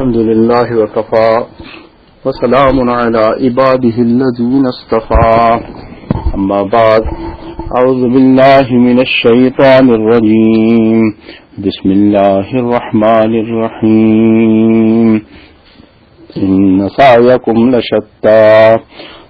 الحمد لله وكفى وسلام على عباده الذين اصطفى. أما بعد أعوذ بالله من الشيطان الرجيم. بسم الله الرحمن الرحيم. إن سعيكم لشتى.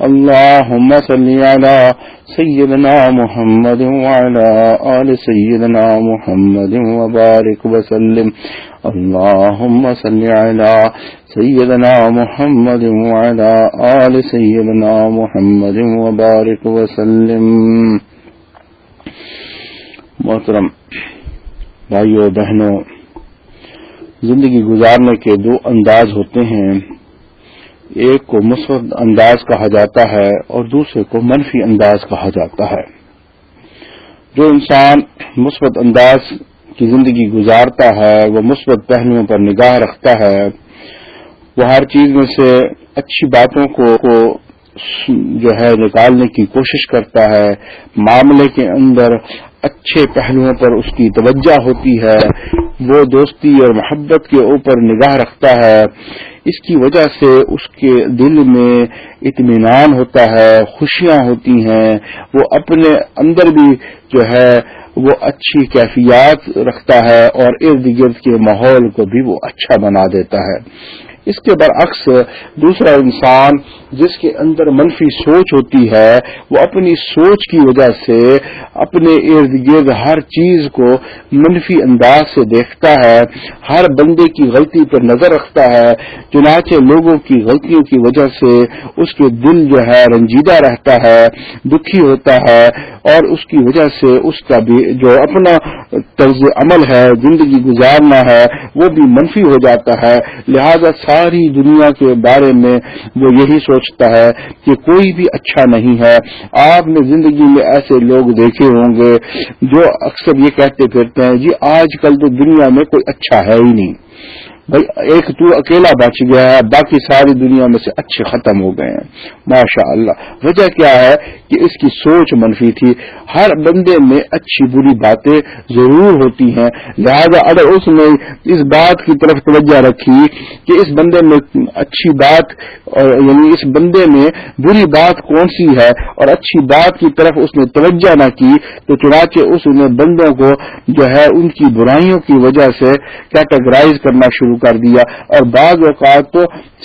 اللهم صل على سيدنا محمد وعلى آل سيدنا محمد وبارك وسلم. اللهم صل على سيدنا محمد وعلى آل سيدنا محمد وبارك وسلم. محترم بھائیو بہنوں، زندگی گزارنے کے دو انداز ہوتے ہیں۔ ایک کو مثبت انداز کہا جاتا ہے اور دوسرے کو منفی انداز کہا جاتا ہے۔ جو انسان مثبت انداز کی زندگی گزارتا ہے، وہ مثبت پہلوؤں پر نگاہ رکھتا ہے۔ وہ ہر چیز میں سے اچھی باتوں کو جو ہے نکالنے کی کوشش کرتا ہے۔ معاملے کے اندر اچھے پہلوؤں پر اس کی توجہ ہوتی ہے۔ وہ دوستی اور محبت کے اوپر نگاہ رکھتا ہے، اس کی وجہ سے اس کے دل میں اطمینان ہوتا ہے، خوشیاں ہوتی ہیں۔ وہ اپنے اندر بھی جو ہے، وہ اچھی کیفیات رکھتا ہے اور ارد گرد کے ماحول کو بھی وہ اچھا بنا دیتا ہے۔ اس کے برعکس دوسرا انسان جس کے اندر منفی سوچ ہوتی ہے، وہ اپنی سوچ کی وجہ سے اپنے ارد گرد ہر چیز کو منفی انداز سے دیکھتا ہے، ہر بندے کی غلطی پر نظر رکھتا ہے، چنانچہ لوگوں کی غلطیوں کی وجہ سے اس کے دل جو ہے رنجیدہ رہتا ہے، دکھی ہوتا ہے اور اس کی وجہ سے اس کا بھی جو اپنا طرز عمل ہے، زندگی گزارنا ہے، وہ بھی منفی ہو جاتا ہے۔ لہذا ساری دنیا کے بارے میں وہ یہی سوچتا ہے کہ کوئی بھی اچھا نہیں ہے۔ آپ نے زندگی میں ایسے لوگ دیکھے ہوں گے جو اکثر یہ کہتے پھرتے ہیں جی آج کل تو دنیا میں کوئی اچھا ہے ہی نہیں۔ بھائی، ایک تو اکیلا بچ گیا ہے، باقی ساری دنیا میں سے اچھے ختم ہو گئے ہیں۔ ماشاء اللہ وجہ کیا ہے کہ اس کی سوچ منفی تھی۔ ہر بندے میں اچھی بری باتیں ضرور ہوتی ہیں۔ لہذا اگر اس نے اس بات کی طرف توجہ رکھی کہ اس بندے میں اچھی بات یعنی اس بندے میں بری بات کون سی ہے اور اچھی بات کی طرف اس نے توجہ نہ کی، تو چنانچہ اس نے بندوں کو جو ہے ان کی برائیوں کی وجہ سے کیٹاگرائز کرنا شروع کر دیا اور بعض اوقات تو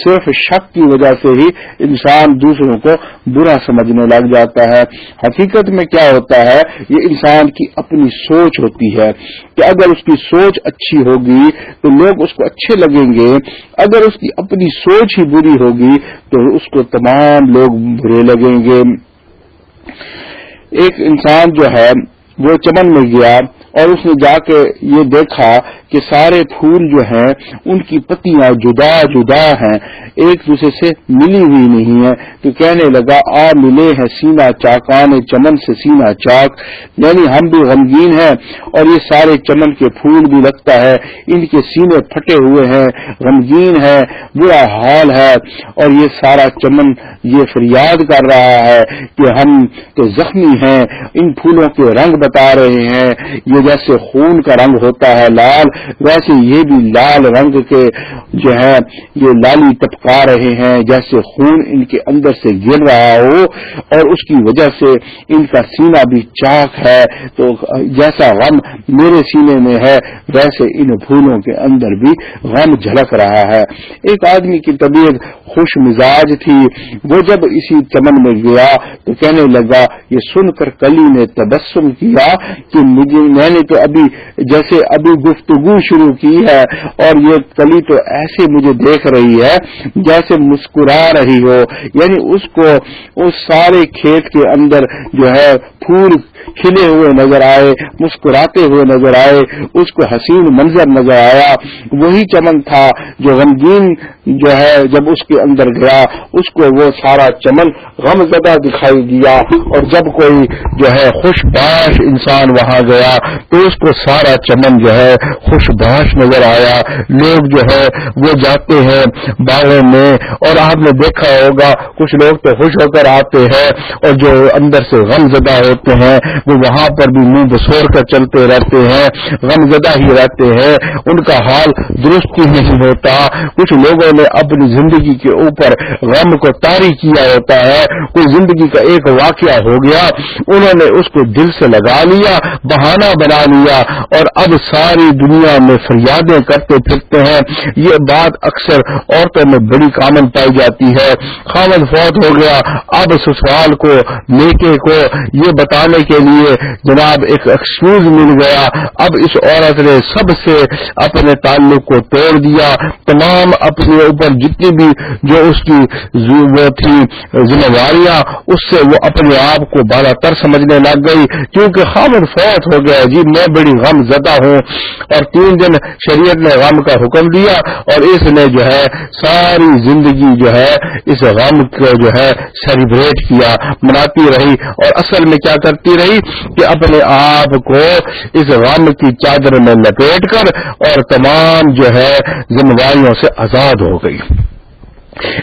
صرف شک کی وجہ سے ہی انسان دوسروں کو برا سمجھنے لگ جاتا ہے۔ حقیقت میں کیا ہوتا ہے؟ یہ انسان کی اپنی سوچ ہوتی ہے کہ اگر اس کی سوچ اچھی ہوگی تو لوگ اس کو اچھے لگیں گے۔ اگر اس کی اپنی سوچ ہی بری ہوگی تو اس کو تمام لوگ برے لگیں گے۔ ایک انسان جو ہے وہ چمن میں گیا اور اس نے جا کے یہ دیکھا کہ سارے پھول جو ہیں، ان کی پتیاں جدا جدا ہیں، ایک دوسرے سے ملی ہوئی نہیں ہے تو کہنے لگا، آ ملے ہیں سینا چاکان چمن سے سینا چاک۔ یعنی ہم بھی غمگین ہیں اور یہ سارے چمن کے پھول بھی لگتا ہے۔ ان کے سینے پھٹے ہوئے ہیں، غمگین ہے برا حال ہے۔ اور یہ سارا چمن یہ فریاد کر رہا ہے کہ ہم تو زخمی ہیں۔ ان پھولوں کے رنگ بتا رہے ہیں۔ یہ جیسے خون کا رنگ ہوتا ہے، لال ویسے یہ بھی لال رنگ کے جو ہے یہ لالی ٹپکا رہے ہیں، جیسے خون ان کے اندر سے گر رہا ہو اور اس کی وجہ سے ان کا سینہ بھی چاک ہے۔ تو جیسا غم میرے سینے میں ہے، ویسے ان پھولوں کے اندر بھی غم جھلک رہا ہے۔ ایک آدمی کی طبیعت خوش مزاج تھی۔ وہ جب اسی چمن میں گیا تو کہنے لگا، یہ سن کر کلی نے تبسم کیا کہ مجھے، میں نے تو ابھی جیسے ابھی گفتگو شروع کی ہے اور یہ کلی تو ایسے مجھے دیکھ رہی ہے جیسے مسکرا رہی ہو یعنی اس کو، اس سارے کھیت کے اندر جو ہے پھول کھلے ہوئے نظر آئے، مسکراتے ہوئے نظر آئے، اس کو حسین منظر نظر آیا۔ وہی چمن تھا جو غمگین جو ہے، جب اس کے اندر گیا، اس کو وہ سارا چمن غم زدہ دکھائی دیا۔ اور جب کوئی جو ہے خوش باش انسان وہاں گیا، تو اس کو سارا چمن جو ہے خوش باش نظر آیا۔ لوگ جو ہے، وہ جاتے ہیں باغوں میں۔ اور آپ نے دیکھا ہوگا، کچھ لوگ تو خوش ہو کر آتے ہیں اور جو اندر سے غم زدہ ہوتے ہیں، وہ وہاں پر بھی منہ بسور کر چلتے رہتے ہیں، غم زدہ ہی رہتے ہیں۔ ان کا حال درست ہی نہیں ہوتا۔ کچھ لوگوں نے اپنی زندگی کے اوپر غم کو تاری کیا ہوتا ہے۔ کوئی زندگی کا ایک واقعہ ہو گیا، انہوں نے اس کو دل سے لگا لیا، بہانہ بنا لیا اور اب ساری دنیا میں فریادیں کرتے پھرتے ہیں۔ یہ بات اکثر عورتوں میں بڑی کامن پائی جاتی ہے۔ خامد فوت ہو گیا، اب سسرال کو، نیکے کو، یہ بتانے کے لیے جناب ایک ایکسکیوز مل گیا۔ اب اس عورت نے سب سے اپنے تعلق کو توڑ دیا۔ تمام اپنے اوپر جتنی بھی جو اس کی وہ تھی، ذمہ داریاں، اس سے وہ اپنے آپ کو بالا تر سمجھنے لگ گئی۔ کیونکہ خامد فوت ہو گیا۔ جی میں بڑی غم زدہ ہوں۔ اور تین دن شریعت نے غم کا حکم دیا۔ اور اس نے جو ہے ساری زندگی جو ہے، اس غم کو جو ہے سیلیبریٹ کیا، مناتی رہی۔ اور اصل میں کیا کرتی رہی کہ اپنے آپ کو اس غم کی چادر میں لپیٹ کر اور تمام جو ہے ذمہ داریوں سے آزاد ہو گئی۔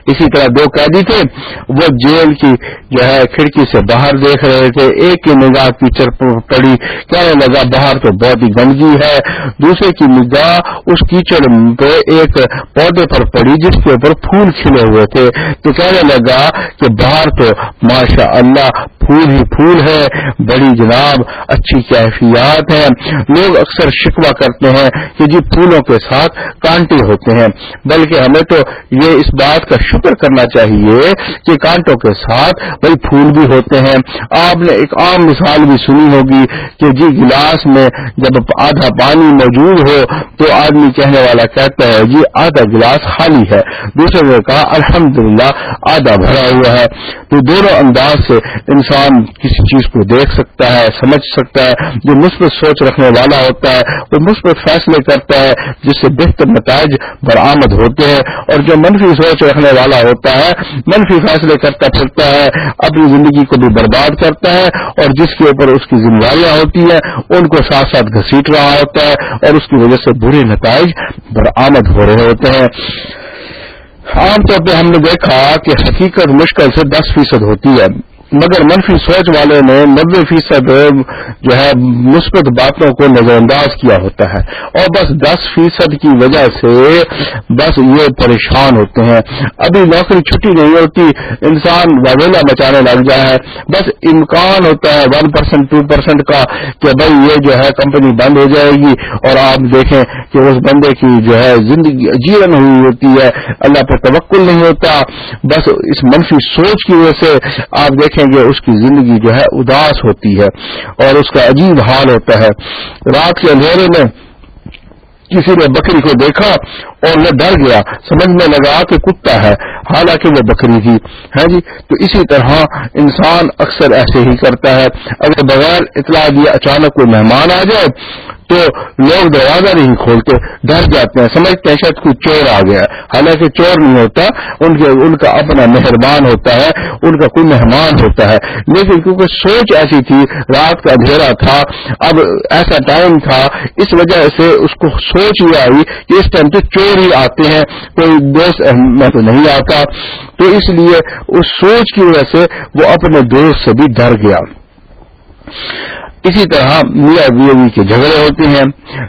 اسی طرح دو قیدی تھے، وہ جیل کی جو ہے کھڑکی سے باہر دیکھ رہے تھے، ایک کی نگاہ کیچڑ پڑی، کہنے لگا باہر تو بہت ہی گندگی ہے۔ دوسرے کی نگاہ اس کیچڑ پہ ایک پودے پر پڑی جس کے اوپر پھول کھلے ہوئے تھے۔ تو کہنے لگا کہ باہر تو ماشاء اللہ پھول ہی پھول ہے، بڑی جناب، اچھی کیفیات ہیں۔ لوگ اکثر شکوا کرتے ہیں کہ جی پھولوں کے ساتھ کانٹے ہوتے ہیں۔ بلکہ ہمیں تو یہ اس بات کا شکر کرنا چاہیے کہ کانٹوں کے ساتھ بھائی پھول بھی ہوتے ہیں۔ آپ نے ایک عام مثال بھی سنی ہوگی کہ جی گلاس میں جب آدھا پانی موجود ہو تو آدمی کہنے والا کہتا ہے جی آدھا گلاس خالی ہے۔ دوسرے نے کہا، الحمدللہ، آدھا بھرا ہوا ہے۔ تو دونوں انداز سے انسان کسی چیز کو دیکھ سکتا ہے، سمجھ سکتا ہے، جو مثبت سوچ رکھنے والا ہوتا ہے، وہ مثبت فیصلے کرتا ہے، جس سے بہتر نتائج برآمد ہوتے ہیں۔ اور جو منفی سوچ رکھنے والا ہوتا ہے، منفی فیصلے کرتا پھرتا ہے، اپنی زندگی کو بھی برباد کرتا ہے۔ اور جس کے اوپر اس کی ذمہ داریاں ہوتی ہیں، ان کو ساتھ ساتھ گھسیٹ رہا ہوتا ہے اور اس کی وجہ سے برے نتائج برآمد ہو رہے ہوتے ہیں۔ عام طور پہ ہم نے دیکھا کہ حقیقت مشکل سے دس فیصد ہوتی ہے۔ مگر منفی سوچ والے نے نبے فیصد جو ہے مثبت باتوں کو نظر انداز کیا ہوتا ہے۔ اور بس دس فیصد کی وجہ سے بس یہ پریشان ہوتے ہیں۔ ابھی نوکری چھٹی نہیں ہوتی، انسان واویلا مچانے لگ جائے۔ بس امکان ہوتا ہے ون پرسینٹ ٹو پرسینٹ کا کہ بھائی یہ جو ہے کمپنی بند ہو جائے گی۔ اور آپ دیکھیں کہ اس بندے کی جو ہے زندگی جیون ہوئی ہوتی ہے۔ اللہ پر توقل نہیں ہوتا۔ بس اس منفی سوچ کی وجہ سے آپ دیکھیں دیکھیں گے اس کی زندگی جو ہے اداس ہوتی ہے اور اس کا عجیب حال ہوتا ہے۔ رات کے اندھیرے میں کسی نے بکری کو دیکھا اور وہ ڈر گیا۔ سمجھنے لگا کہ کتا ہے، حالانکہ وہ بکری تھی ہے جی۔ تو اسی طرح انسان اکثر ایسے ہی کرتا ہے۔ اگر بغیر اطلاع دیا اچانک کوئی مہمان آ جائے تو لوگ دروازہ نہیں کھولتے ڈر جاتے ہیں، سمجھتے ہیں شاید کوئی چور آ گیا حالانکہ چور نہیں ہوتا، ان کے، ان کا اپنا مہربان ہوتا ہے، ان کا کوئی مہمان ہوتا ہے۔ لیکن کیونکہ سوچ ایسی تھی، رات کا اندھیرا تھا، اب ایسا ٹائم تھا، اس وجہ سے اس کو سوچ یہ آئی کہ اس ٹائم تو چور ہی آتے ہیں، کوئی دوست میں تو نہیں آتا۔ تو اس لیے اس سوچ کی وجہ سے وہ اپنے دوست سے بھی ڈر گیا۔ اسی طرح میاں بیوی کے جھگڑے ہوتے ہیں۔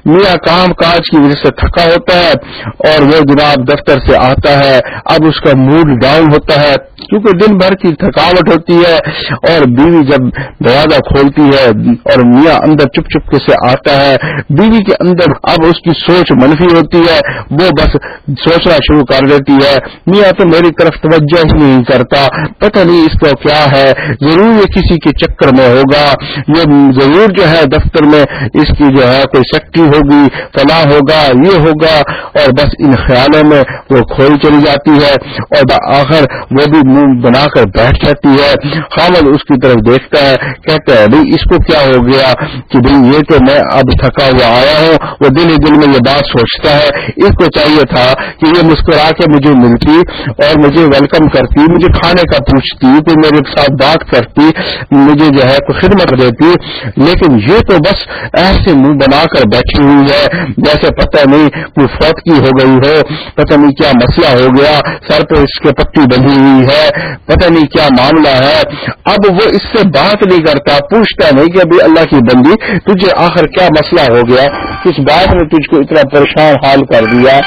میاں کام کاج کی وجہ سے تھکا ہوتا ہے اور وہ جناب دفتر سے آتا ہے۔ اب اس کا موڈ ڈاؤن ہوتا ہے۔ کیونکہ دن بھر کی تھکاوٹ ہوتی ہے اور بیوی جب دروازہ کھولتی ہے اور میاں اندر چپ چپ کے سے آتا ہے، بیوی کے اندر اب اس کی سوچ منفی ہوتی ہے، وہ بس سوچنا شروع کر دیتی ہے۔ میاں تو میری طرف توجہ ہی نہیں کرتا، پتہ نہیں اس کا کیا ہے، ضرور یہ کسی کے چکر میں ہوگا۔ یہ ضرور جو ہے دفتر میں اس کی جو ہے کوئی سیکٹری ہوگی فلاں ہوگا، یہ ہوگا۔ اور بس ان خیالوں میں وہ کھوئی چلی جاتی ہے۔ اور آخر وہ بھی منہ بنا کر بیٹھ جاتی ہے۔ خامد اس کی طرف دیکھتا ہے، کہتا ہے بھائی اس کو کیا ہو گیا؟ کہ بھائی یہ تو میں اب تھکا ہوا آیا ہوں۔ وہ دل ہی دل میں یہ بات سوچتا ہے۔ اس کو چاہیے تھا کہ یہ مسکرا کے مجھے ملتی اور مجھے ویلکم کرتی، مجھے کھانے کا پوچھتی، کوئی میرے ساتھ بات کرتی، مجھے جو ہے کوئی خدمت دیتی۔ لیکن یہ تو بس ایسے منہ بنا کر بیٹھی ہوئی ہے۔ جیسے پتہ نہیں کوئی فوت کی ہو گئی ہو، پتہ نہیں کیا مسئلہ ہو گیا، سر پہ اس کے پٹی بندھی ہوئی ہے۔ پتہ نہیں کیا معاملہ ہے۔ اب وہ اس سے بات نہیں کرتا، پوچھتا نہیں کہ ابھی اللہ کی بندی، تجھے آخر کیا مسئلہ ہو گیا؟ کس بات نے تجھ کو اتنا پریشان حال کر دیا؟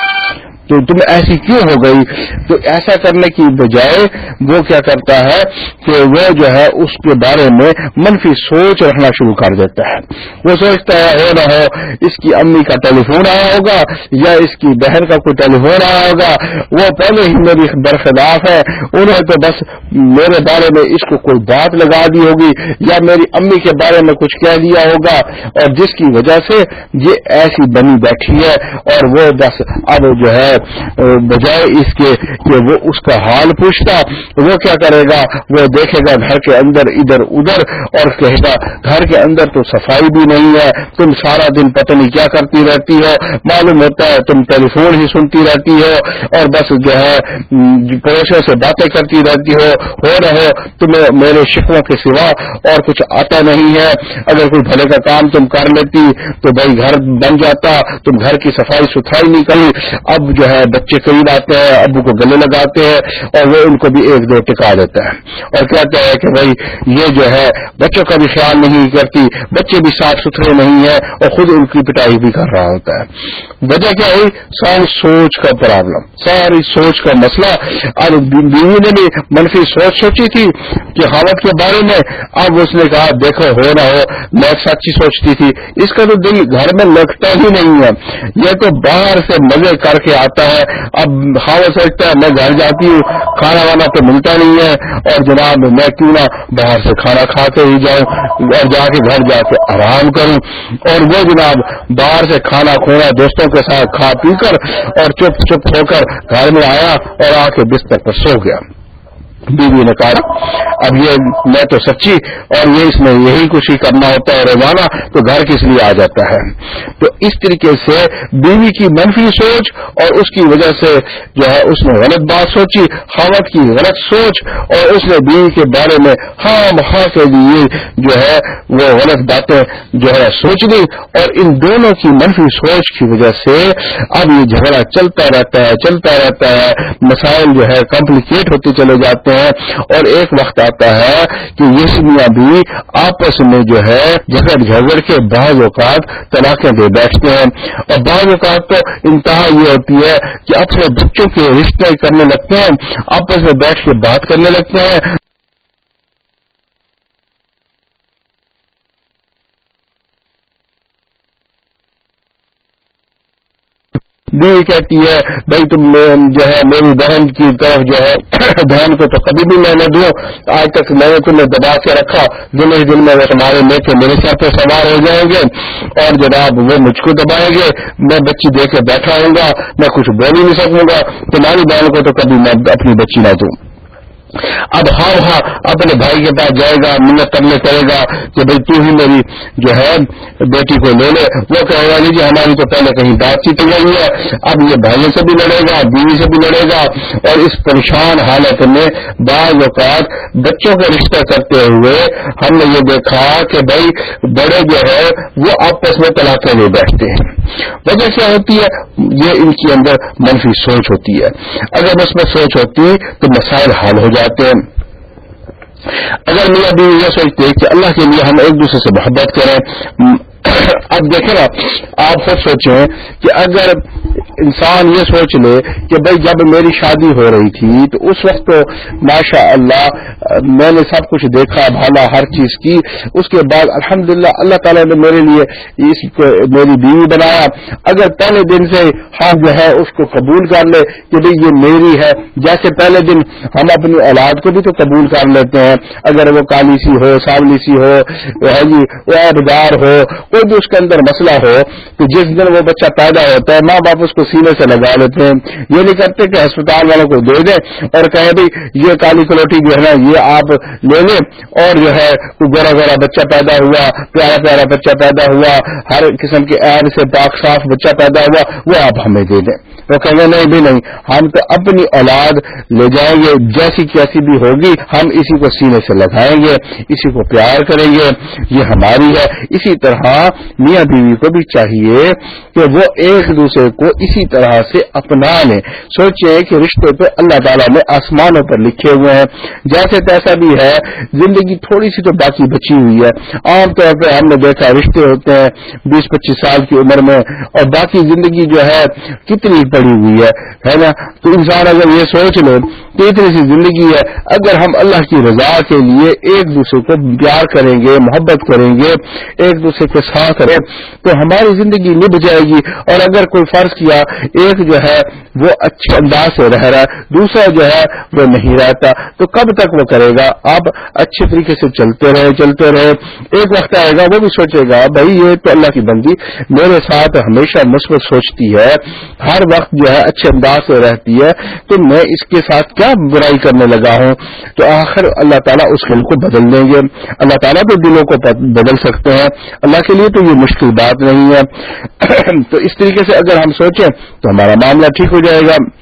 تو تم ایسی کیوں ہو گئی؟ تو ایسا کرنے کی بجائے وہ کیا کرتا ہے کہ وہ جو ہے اس کے بارے میں منفی سوچ رکھنا شروع کر دیتا ہے۔ وہ سوچتا ہے ہو نہ ہو، اس کی امی کا ٹیلی فون آیا ہوگا یا اس کی بہن کا کوئی ٹیلی فون آیا ہوگا؟ وہ پہلے ہی میری برخلاف ہے۔ انہیں تو بس میرے بارے میں اس کو کوئی بات لگا دی ہوگی یا میری امی کے بارے میں کچھ کہہ دیا ہوگا۔ اور جس کی وجہ سے یہ ایسی بنی بیٹھی ہے اور وہ بس اب جو ہے بجائے اس کے کہ وہ اس کا حال پوچھتا، وہ کیا کرے گا؟ وہ دیکھے گا گھر کے اندر ادھر ادھر اور کہے گا، گھر کے اندر تو صفائی بھی نہیں ہے، تم سارا دن پتہ نہیں کیا کرتی رہتی ہو، معلوم ہوتا ہے تم ٹیلی فون ہی سنتی رہتی ہو اور بس جو ہے پڑوسوں سے باتیں کرتی رہتی ہو ہو رہے تمہیں میرے شکووں کے سوا اور کچھ آتا نہیں ہے۔ اگر کوئی بھلے کا کام تم کر لیتی تو بھائی گھر بن جاتا، تم گھر کی صفائی ستھرائی نہیں کری۔ اب جو جو ہے بچے قریب آتے ہیں، ابو کو گلے لگاتے ہیں اور وہ ان کو بھی ایک دو ٹکا دیتا ہے اور کہتا ہے کہ بھائی، یہ جو ہے بچوں کا بھی خیال نہیں کرتی، بچے بھی صاف ستھرے نہیں ہیں اور خود ان کی پٹائی بھی کر رہا ہوتا ہے۔ وجہ کیا ہوئی ساری سوچ کا پرابلم، ساری سوچ کا مسئلہ۔ اور بیوی نے بھی منفی سوچ سوچی تھی کہ حالت کے بارے میں اب اس نے کہا، دیکھو، ہو نہ ہو، میں سچی سوچتی تھی۔ اس کا تو دل گھر میں لگتا ہی نہیں ہے۔ یہ تو باہر سے مزے کر کے آتا ہے۔ اب ہوا سوچتا ہے میں گھر جاتی ہوں، کھانا وانا تو ملتا نہیں ہے۔ اور جناب، میں کیوں نہ باہر سے کھانا کھا کے ہی جاؤں اور جا کے گھر جا کے آرام کروں۔ اور وہ جناب، باہر سے کھانا کھونا دوستوں کے ساتھ کھا پی کر اور چپ چپ ہو کر گھر میں آیا اور آ کے بستر پر سو گیا۔ بیوی نے کہا، اب یہ میں تو سچی اور یہ اس میں یہی کچھ ہی کرنا ہوتا ہے، روزانہ تو گھر کس لیے آ جاتا ہے۔ تو اس طریقے سے بیوی کی منفی سوچ اور اس کی وجہ سے جو ہے، اس نے غلط بات سوچی خامت کی غلط سوچ اور اس نے بیوی کے بارے میں ہاں ہاں کے لیے جو ہے، وہ غلط باتیں جو ہے، سوچ لی اور ان دونوں کی منفی سوچ کی وجہ سے اب یہ جھگڑا چلتا رہتا ہے، چلتا رہتا ہے۔ مسائل جو ہے کمپلیکیٹ ہوتے چلے جاتے ہیں اور ایک وقت آتا ہے کہ یہ میاں بھی آپس میں جو ہے جھگڑ جھگڑ کے بعض اوقات طلاقیں دے بیٹھتے ہیں۔ اور بعض اوقات تو انتہا یہ ہوتی ہے کہ اپنے بچوں کے رشتے کرنے لگتے ہیں، آپس میں بیٹھ کے بات کرنے لگتے ہیں۔ بیوی کہتی ہے، بھائی تم جو ہے، میری بہن کی طرف جو ہے، بہن کو تو کبھی بھی میں نے دوں۔ آج تک میں نے تمہیں دبا کے رکھا۔ دن ہی دن میں وہ تمہارے لے میرے ساتھ سوار ہو جائیں گے اور جناب وہ مجھ کو دبائیں گے۔ میں بچی دے کے بیٹھا ہوں گا، میں کچھ بول ہی نہیں سکوں گا۔ تمہاری بہن کو تو کبھی میں اپنی بچی نہ دوں۔ اب ہاں ہاں اپنے بھائی کے پاس جائے گا، منت کرنے کرے گا کہ بھائی تو ہی میری جو ہے بیٹی کو لے لے۔ وہ کہے گا جی ہماری تو پہلے کہیں بات چیت گئی ہے۔ اب یہ بھائی سے بھی لڑے گا، بیوی سے بھی لڑے گا۔ اور اس پریشان حالت میں بعض اوقات بچوں کا رشتہ کرتے ہوئے ہم نے یہ دیکھا کہ بھائی بڑے جو ہے، وہ آپس میں طلاقیں لے بیٹھتے ہیں۔ وجہ کیا ہوتی ہے؟ یہ ان کے اندر منفی سوچ ہوتی ہے۔ اگر اس میں سوچ ہوتی تو مسائل حل ہو جاتے۔ ہیں۔ اگر میرا بھی یہ سوچتے کہ اللہ کے لیے ہم ایک دوسرے سے محبت کریں۔ اب دیکھیں نا، آپ سب سوچیں کہ اگر انسان یہ سوچ لے کہ بھائی جب میری شادی ہو رہی تھی تو اس وقت تو ماشاء اللہ میں نے سب کچھ دیکھا، بھالا ہر چیز کی۔ اس کے بعد الحمد اللہ تعالیٰ نے میرے لیے اس کو میری بیوی بنایا۔ اگر پہلے دن سے ہم جو ہے اس کو قبول کر لے کہ بھائی یہ میری ہے، جیسے پہلے دن ہم اپنی اولاد کو بھی تو قبول کر لیتے ہیں۔ اگر وہ کالی سی ہو، ساولی سی ہو جی وہ ہو، کوئی بھی اس کے اندر مسئلہ ہو، تو جس دن وہ بچہ پیدا ہوتا ہے، ماں باپ اس کو سینے سے لگا لیتے ہیں۔ یہ نہیں کرتے کہ ہسپتال والوں کو دے دیں اور کہیں بھائی یہ کالی کلوٹی جو ہے نا، یہ آپ لے لیں۔ اور جو ہے گورا گورا بچہ پیدا ہوا، پیارا پیارا بچہ پیدا ہوا، ہر قسم کے ایڈ سے پاک صاف بچہ پیدا ہوا، وہ آپ ہمیں دے دیں۔ وہ کہیں گے، نہیں بھی نہیں، ہم تو اپنی اولاد لے جائیں گے، جیسی کیسی بھی ہوگی، ہم اسی کو سینے سے لگائیں گے، اسی کو پیار کریں گے۔ یہ ہماری ہے۔ اسی طرح میاں بیوی کو بھی چاہیے کہ وہ ایک دوسرے کو اسی طرح سے اپنا لیں سوچیں کہ رشتے پہ اللہ تعالیٰ نے آسمانوں پر لکھے ہوئے ہیں۔ جیسے تیسا بھی ہے، زندگی تھوڑی سی تو باقی بچی ہوئی ہے۔ عام طور پہ ہم نے دیکھا رشتے ہوتے ہیں بیس پچیس سال کی عمر میں، اور باقی زندگی جو ہے، کتنی پڑی ہوئی ہے نا؟ تو انسان اگر یہ سوچ لو کہ اتنی سی زندگی ہے۔ اگر ہم اللہ کی رضا کے لیے ایک دوسرے کو پیار کریں گے، محبت کریں گے، ایک دوسرے کے ساتھ رہیں، تو ہماری زندگی نب جائے گی۔ اور اگر کوئی فرض کیا، ایک جو ہے وہ اچھے انداز سے رہ رہا ہے دوسرا جو ہے وہ نہیں رہتا، تو کب تک وہ کرے گا؟ آپ اچھے طریقے سے چلتے رہے چلتے رہے۔ ایک وقت آئے گا، وہ بھی سوچے گا، بھائی یہ تو اللہ کی بندی میرے ساتھ ہمیشہ مثبت سوچتی ہے، ہر وقت جو ہے اچھے انداز سے رہتی ہے، تو میں اس کے ساتھ کیا برائی کرنے لگا ہوں؟ تو آخر اللہ تعالیٰ اس دل کو بدل دیں گے۔ اللہ تعالیٰ تو دلوں کو بدل سکتے ہیں۔ اللہ کے لیے تو یہ مشکل بات نہیں ہے۔ تو اس طریقے سے اگر ہم سوچیں تو ہمارا معاملہ ٹھیک ہو جائے گا۔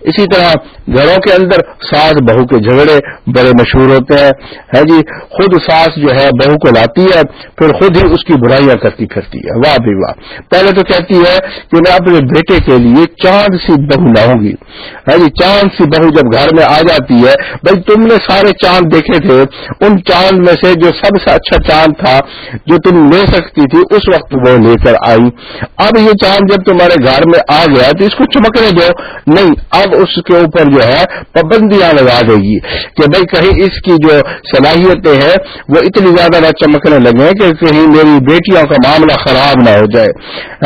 اسی طرح گھروں کے اندر ساس بہو کے جھگڑے بڑے مشہور ہوتے ہیں۔ ہے جی خود ساس جو ہے بہو کو لاتی ہے، پھر خود ہی اس کی برائیاں کرتی پھرتی ہے۔ واہ بھی واہ۔ پہلے تو کہتی ہے کہ میں اپنے بیٹے کے لیے چاند سی بہو لاؤں گی۔ ہے جی چاند سی بہو جب گھر میں آ جاتی ہے، بھائی تم نے سارے چاند دیکھے تھے، ان چاند میں سے جو سب سے اچھا چاند تھا، جو تم لے سکتی تھی، اس وقت وہ لے کر آئی۔ اب یہ چاند جب تمہارے گھر میں آ گیا تو اس کو چمکنے دو۔ نہیں اب اس کے اوپر جو ہے پابندیاں لگا دے گی کہ بھائی کہیں اس کی جو صلاحیتیں ہیں وہ اتنی زیادہ نہ چمکنے لگے کہ کہیں میری بیٹیوں کا معاملہ خراب نہ ہو جائے۔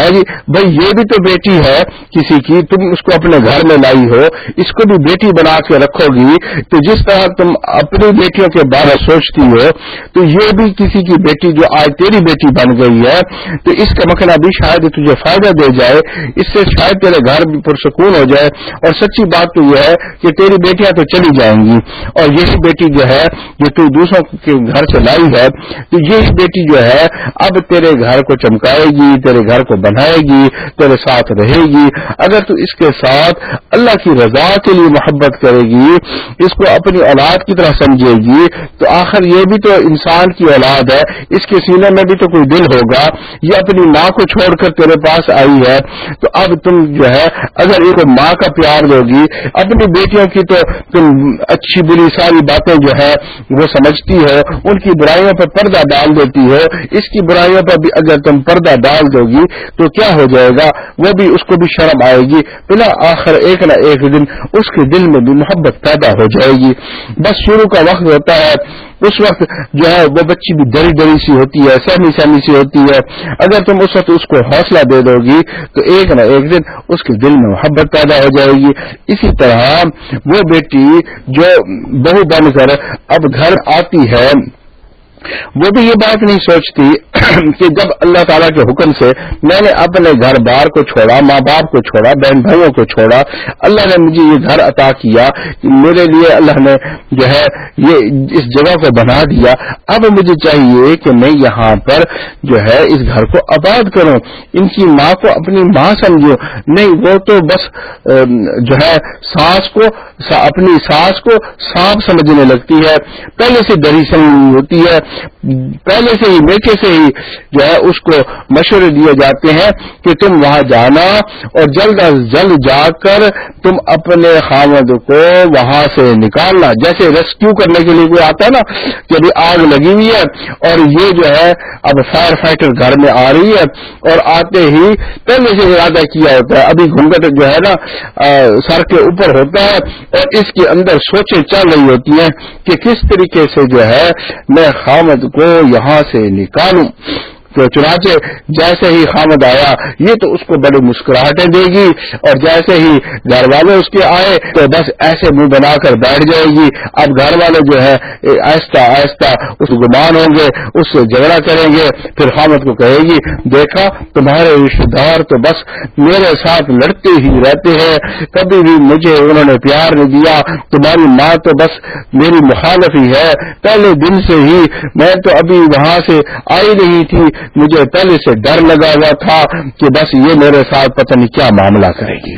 ہے جی؟ بھائی یہ بھی تو بیٹی ہے کسی کی، تم اس کو اپنے گھر میں لائی ہو، اس کو بھی بیٹی بنا کے رکھو گی۔ تو جس طرح تم اپنی بیٹیوں کے بارے سوچتی ہو، تو یہ بھی کسی کی بیٹی جو آج تیری بیٹی بن گئی ہے، تو اس کا مکھنا بھی شاید تجھے فائدہ دے جائے۔ اس سے شاید تیرے گھر بھی پرسکون ہو جائے۔ اور سچی بات تو یہ ہے کہ تیری بیٹیاں تو چلی جائیں گی اور یہی بیٹی جو ہے جو تو دوسروں کے گھر سے لائی ہے، تو یہی بیٹی جو ہے اب تیرے گھر کو چمکائے گی، تیرے گھر کو بنائے گی، تیرے ساتھ رہے گی۔ اگر تو اس کے ساتھ اللہ کی رضا کے لیے محبت کرے گی، اس کو اپنی اولاد کی طرح سمجھے گی، تو آخر یہ بھی تو انسان کی اولاد ہے۔ اس کے سینے میں بھی تو کوئی دل ہوگا، یہ اپنی ماں کو چھوڑ کر تیرے پاس آئی ہے۔ تو اب تم جو ہے اگر ایک ماں کا پیار دو گی اپنی بیٹیوں کی تو تم اچھی بری ساری باتیں جو ہے وہ سمجھتی ہو، ان کی برائیوں پر پردہ ڈال دیتی ہو۔ اس کی برائیوں پر بھی اگر تم پردہ ڈال دو گی تو کیا ہو جائے گا؟ وہ بھی، اس کو بھی شرم آئے گی۔ بلا آخر ایک نہ ایک دن اس کے دل میں بھی محبت پیدا ہو جائے گی۔ بس شروع کا وقت ہوتا ہے۔ اس وقت جو ہے وہ بچی بھی ڈری ڈری سی ہوتی ہے، سہمی سہمی سی ہوتی ہے۔ اگر تم اس وقت اس کو حوصلہ دے دو گی، تو ایک نہ ایک دن اس کے دل میں محبت پیدا ہو جائے گی۔ اسی طرح وہ بیٹی جو بہو بن کر اب گھر آتی ہے وہ بھی یہ بات نہیں سوچتی کہ جب اللہ تعالیٰ کے حکم سے میں نے اپنے گھر بار کو چھوڑا، ماں باپ کو چھوڑا، بہن بھائیوں کو چھوڑا، اللہ نے مجھے یہ گھر عطا کیا میرے لیے اللہ نے جو ہے یہ اس جگہ کو بنا دیا۔ اب مجھے چاہیے کہ میں یہاں پر جو ہے اس گھر کو آباد کروں، ان کی ماں کو اپنی ماں سمجھوں۔ نہیں، وہ تو بس جو ہے سانس کو اپنی سانس کو سانپ سمجھنے لگتی ہے۔ پہلے سے ڈری سمجھ ہوتی ہے پہلے سے ہی میٹے سے ہی جو ہے، اس کو مشورے دیے جاتے ہیں کہ تم وہاں جانا اور جلد از جلد جا کر تم اپنے خامد کو وہاں سے نکالنا۔ جیسے ریسکیو کرنے کے لیے کوئی آتا ہے نا، کہ ابھی آگ لگی ہوئی ہے اور یہ جو ہے، اب فائر فائٹر گھر میں آ رہی ہے اور آتے ہی پہلے سے ارادہ کیا ہوتا ہے۔ ابھی گھونگٹ جو ہے نا سر کے اوپر ہوتا ہے اور اس کے اندر سوچیں چل رہی ہوتی ہیں کہ کس طریقے سے جو ہے، میں خامد کو یہاں سے نکالوں۔ تو چنانچہ جیسے ہی خامد آیا، یہ تو اس کو بڑی مسکراہٹیں دے گی اور جیسے ہی گھر والے اس کے آئے تو بس ایسے منہ بنا کر بیٹھ جائے گی۔ اب گھر والے جو ہے آہستہ آہستہ اس گمان ہوں گے، اس سے جھگڑا کریں گے۔ پھر خامد کو کہے گی، دیکھا، تمہارے رشتے دار تو بس میرے ساتھ لڑتے ہی رہتے ہیں۔ کبھی بھی مجھے انہوں نے پیار نہیں دیا۔ تمہاری ماں تو بس میری مخالف ہی ہے۔ پہلے دن سے ہی میں تو ابھی وہاں سے آئی نہیں تھی۔ مجھے پہلے سے ڈر لگا ہوا تھا کہ بس یہ میرے ساتھ پتہ نہیں کیا معاملہ کرے گی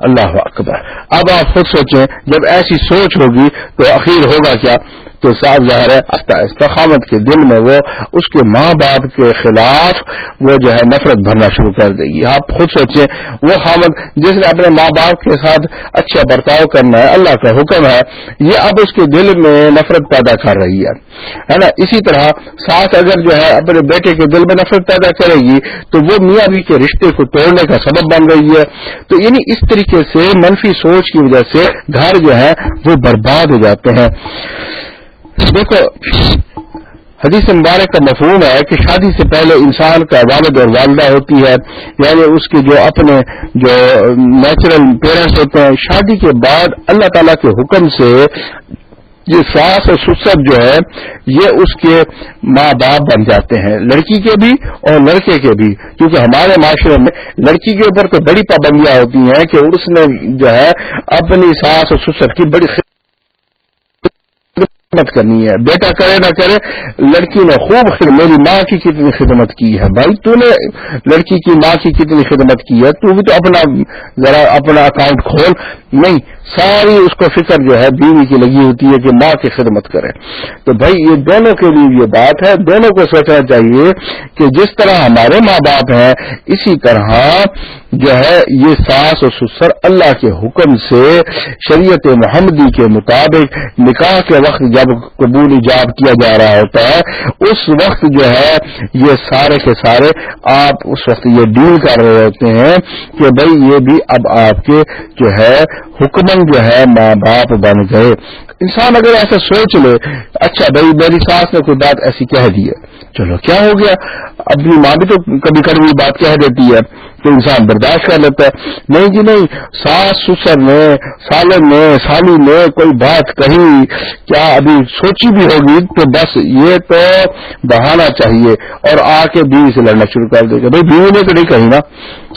اللہ اکبر۔ اب آپ خود سوچیں، جب ایسی سوچ ہوگی تو اخیر ہوگا کیا؟ تو صاف ظاہر ہے استخامت کے دل میں وہ اس کے ماں باپ کے خلاف وہ جو ہے نفرت بھرنا شروع کر دے گی۔ آپ خود سوچیں، وہ خامد جس نے اپنے ماں باپ کے ساتھ اچھا برتاؤ کرنا ہے، اللہ کا حکم ہے، یہ اب اس کے دل میں نفرت پیدا کر رہی ہے۔ نا؟ اسی طرح ساتھ اگر جو ہے اپنے بیٹے کے دل میں نفرت پیدا کرے گی، تو وہ میاں بھی کے رشتے کو توڑنے کا سبب بن رہی ہے۔ تو یعنی اس طریقے سے منفی سوچ کی وجہ سے گھر جو ہے وہ برباد ہو جاتے ہیں۔ دیکھو، حدیث مبارک کا مفہوم ہے کہ شادی سے پہلے انسان کا والد اور والدہ ہوتی ہے یعنی اس کے جو اپنے جو نیچرل پیرنٹس ہوتے ہیں، شادی کے بعد اللہ تعالی کے حکم سے یہ ساس اور سسر جو ہے، یہ اس کے ماں باپ بن جاتے ہیں، لڑکی کے بھی اور لڑکے کے بھی، کیونکہ ہمارے معاشرے میں لڑکی کے اوپر تو بڑی پابندیاں ہوتی ہیں کہ اس نے جو ہے اپنی ساس اور سسر کی بڑی خدمت کرنی ہے۔ بیٹا کرے نہ کرے، لڑکی نے خوب میری ماں کی کتنی خدمت کی ہے؟ بھائی، تو نے لڑکی کی ماں کی کتنی خدمت کی ہے؟ تو بھی تو اپنا ذرا اپنا اکاؤنٹ کھول۔ نہیں، ساری اس کو فکر جو ہے، بیوی کی لگی ہوتی ہے کہ ماں کی خدمت کرے۔ تو بھائی، یہ دونوں کے لیے یہ بات ہے۔ دونوں کو سوچنا چاہیے کہ جس طرح ہمارے ماں باپ ہیں، اسی طرح جو ہے یہ ساس و سسر اللہ کے حکم سے شریعت محمدی کے مطابق نکاح کے وقت جب قبول ایجاب کیا جا رہا ہوتا ہے، اس وقت جو ہے یہ سارے کے سارے آپ اس وقت یہ ڈیل کر رہے ہوتے ہیں کہ بھائی یہ بھی اب آپ کے جو ہے حکمن جو ہے ماں باپ بن گئے۔ انسان اگر ایسا سوچ لے اچھا بھائی میری ساس نے کوئی بات ایسی کہہ دی ہے۔ چلو کیا ہو گیا؟ اپنی ماں بھی تو کبھی کبھی بات کہہ دیتی ہے۔ تو انسان برداشت کر لیتا ہے۔ نہیں جی نہیں ساس سسر نے سالن نے سالی نے کوئی بات کہی، کیا ابھی سوچی بھی ہوگی تو بس یہ تو بہانا چاہیے اور آ کے بیوی سے لڑنا شروع کر دے گا۔ بھائی بیوی نے تو نہیں کہی نا،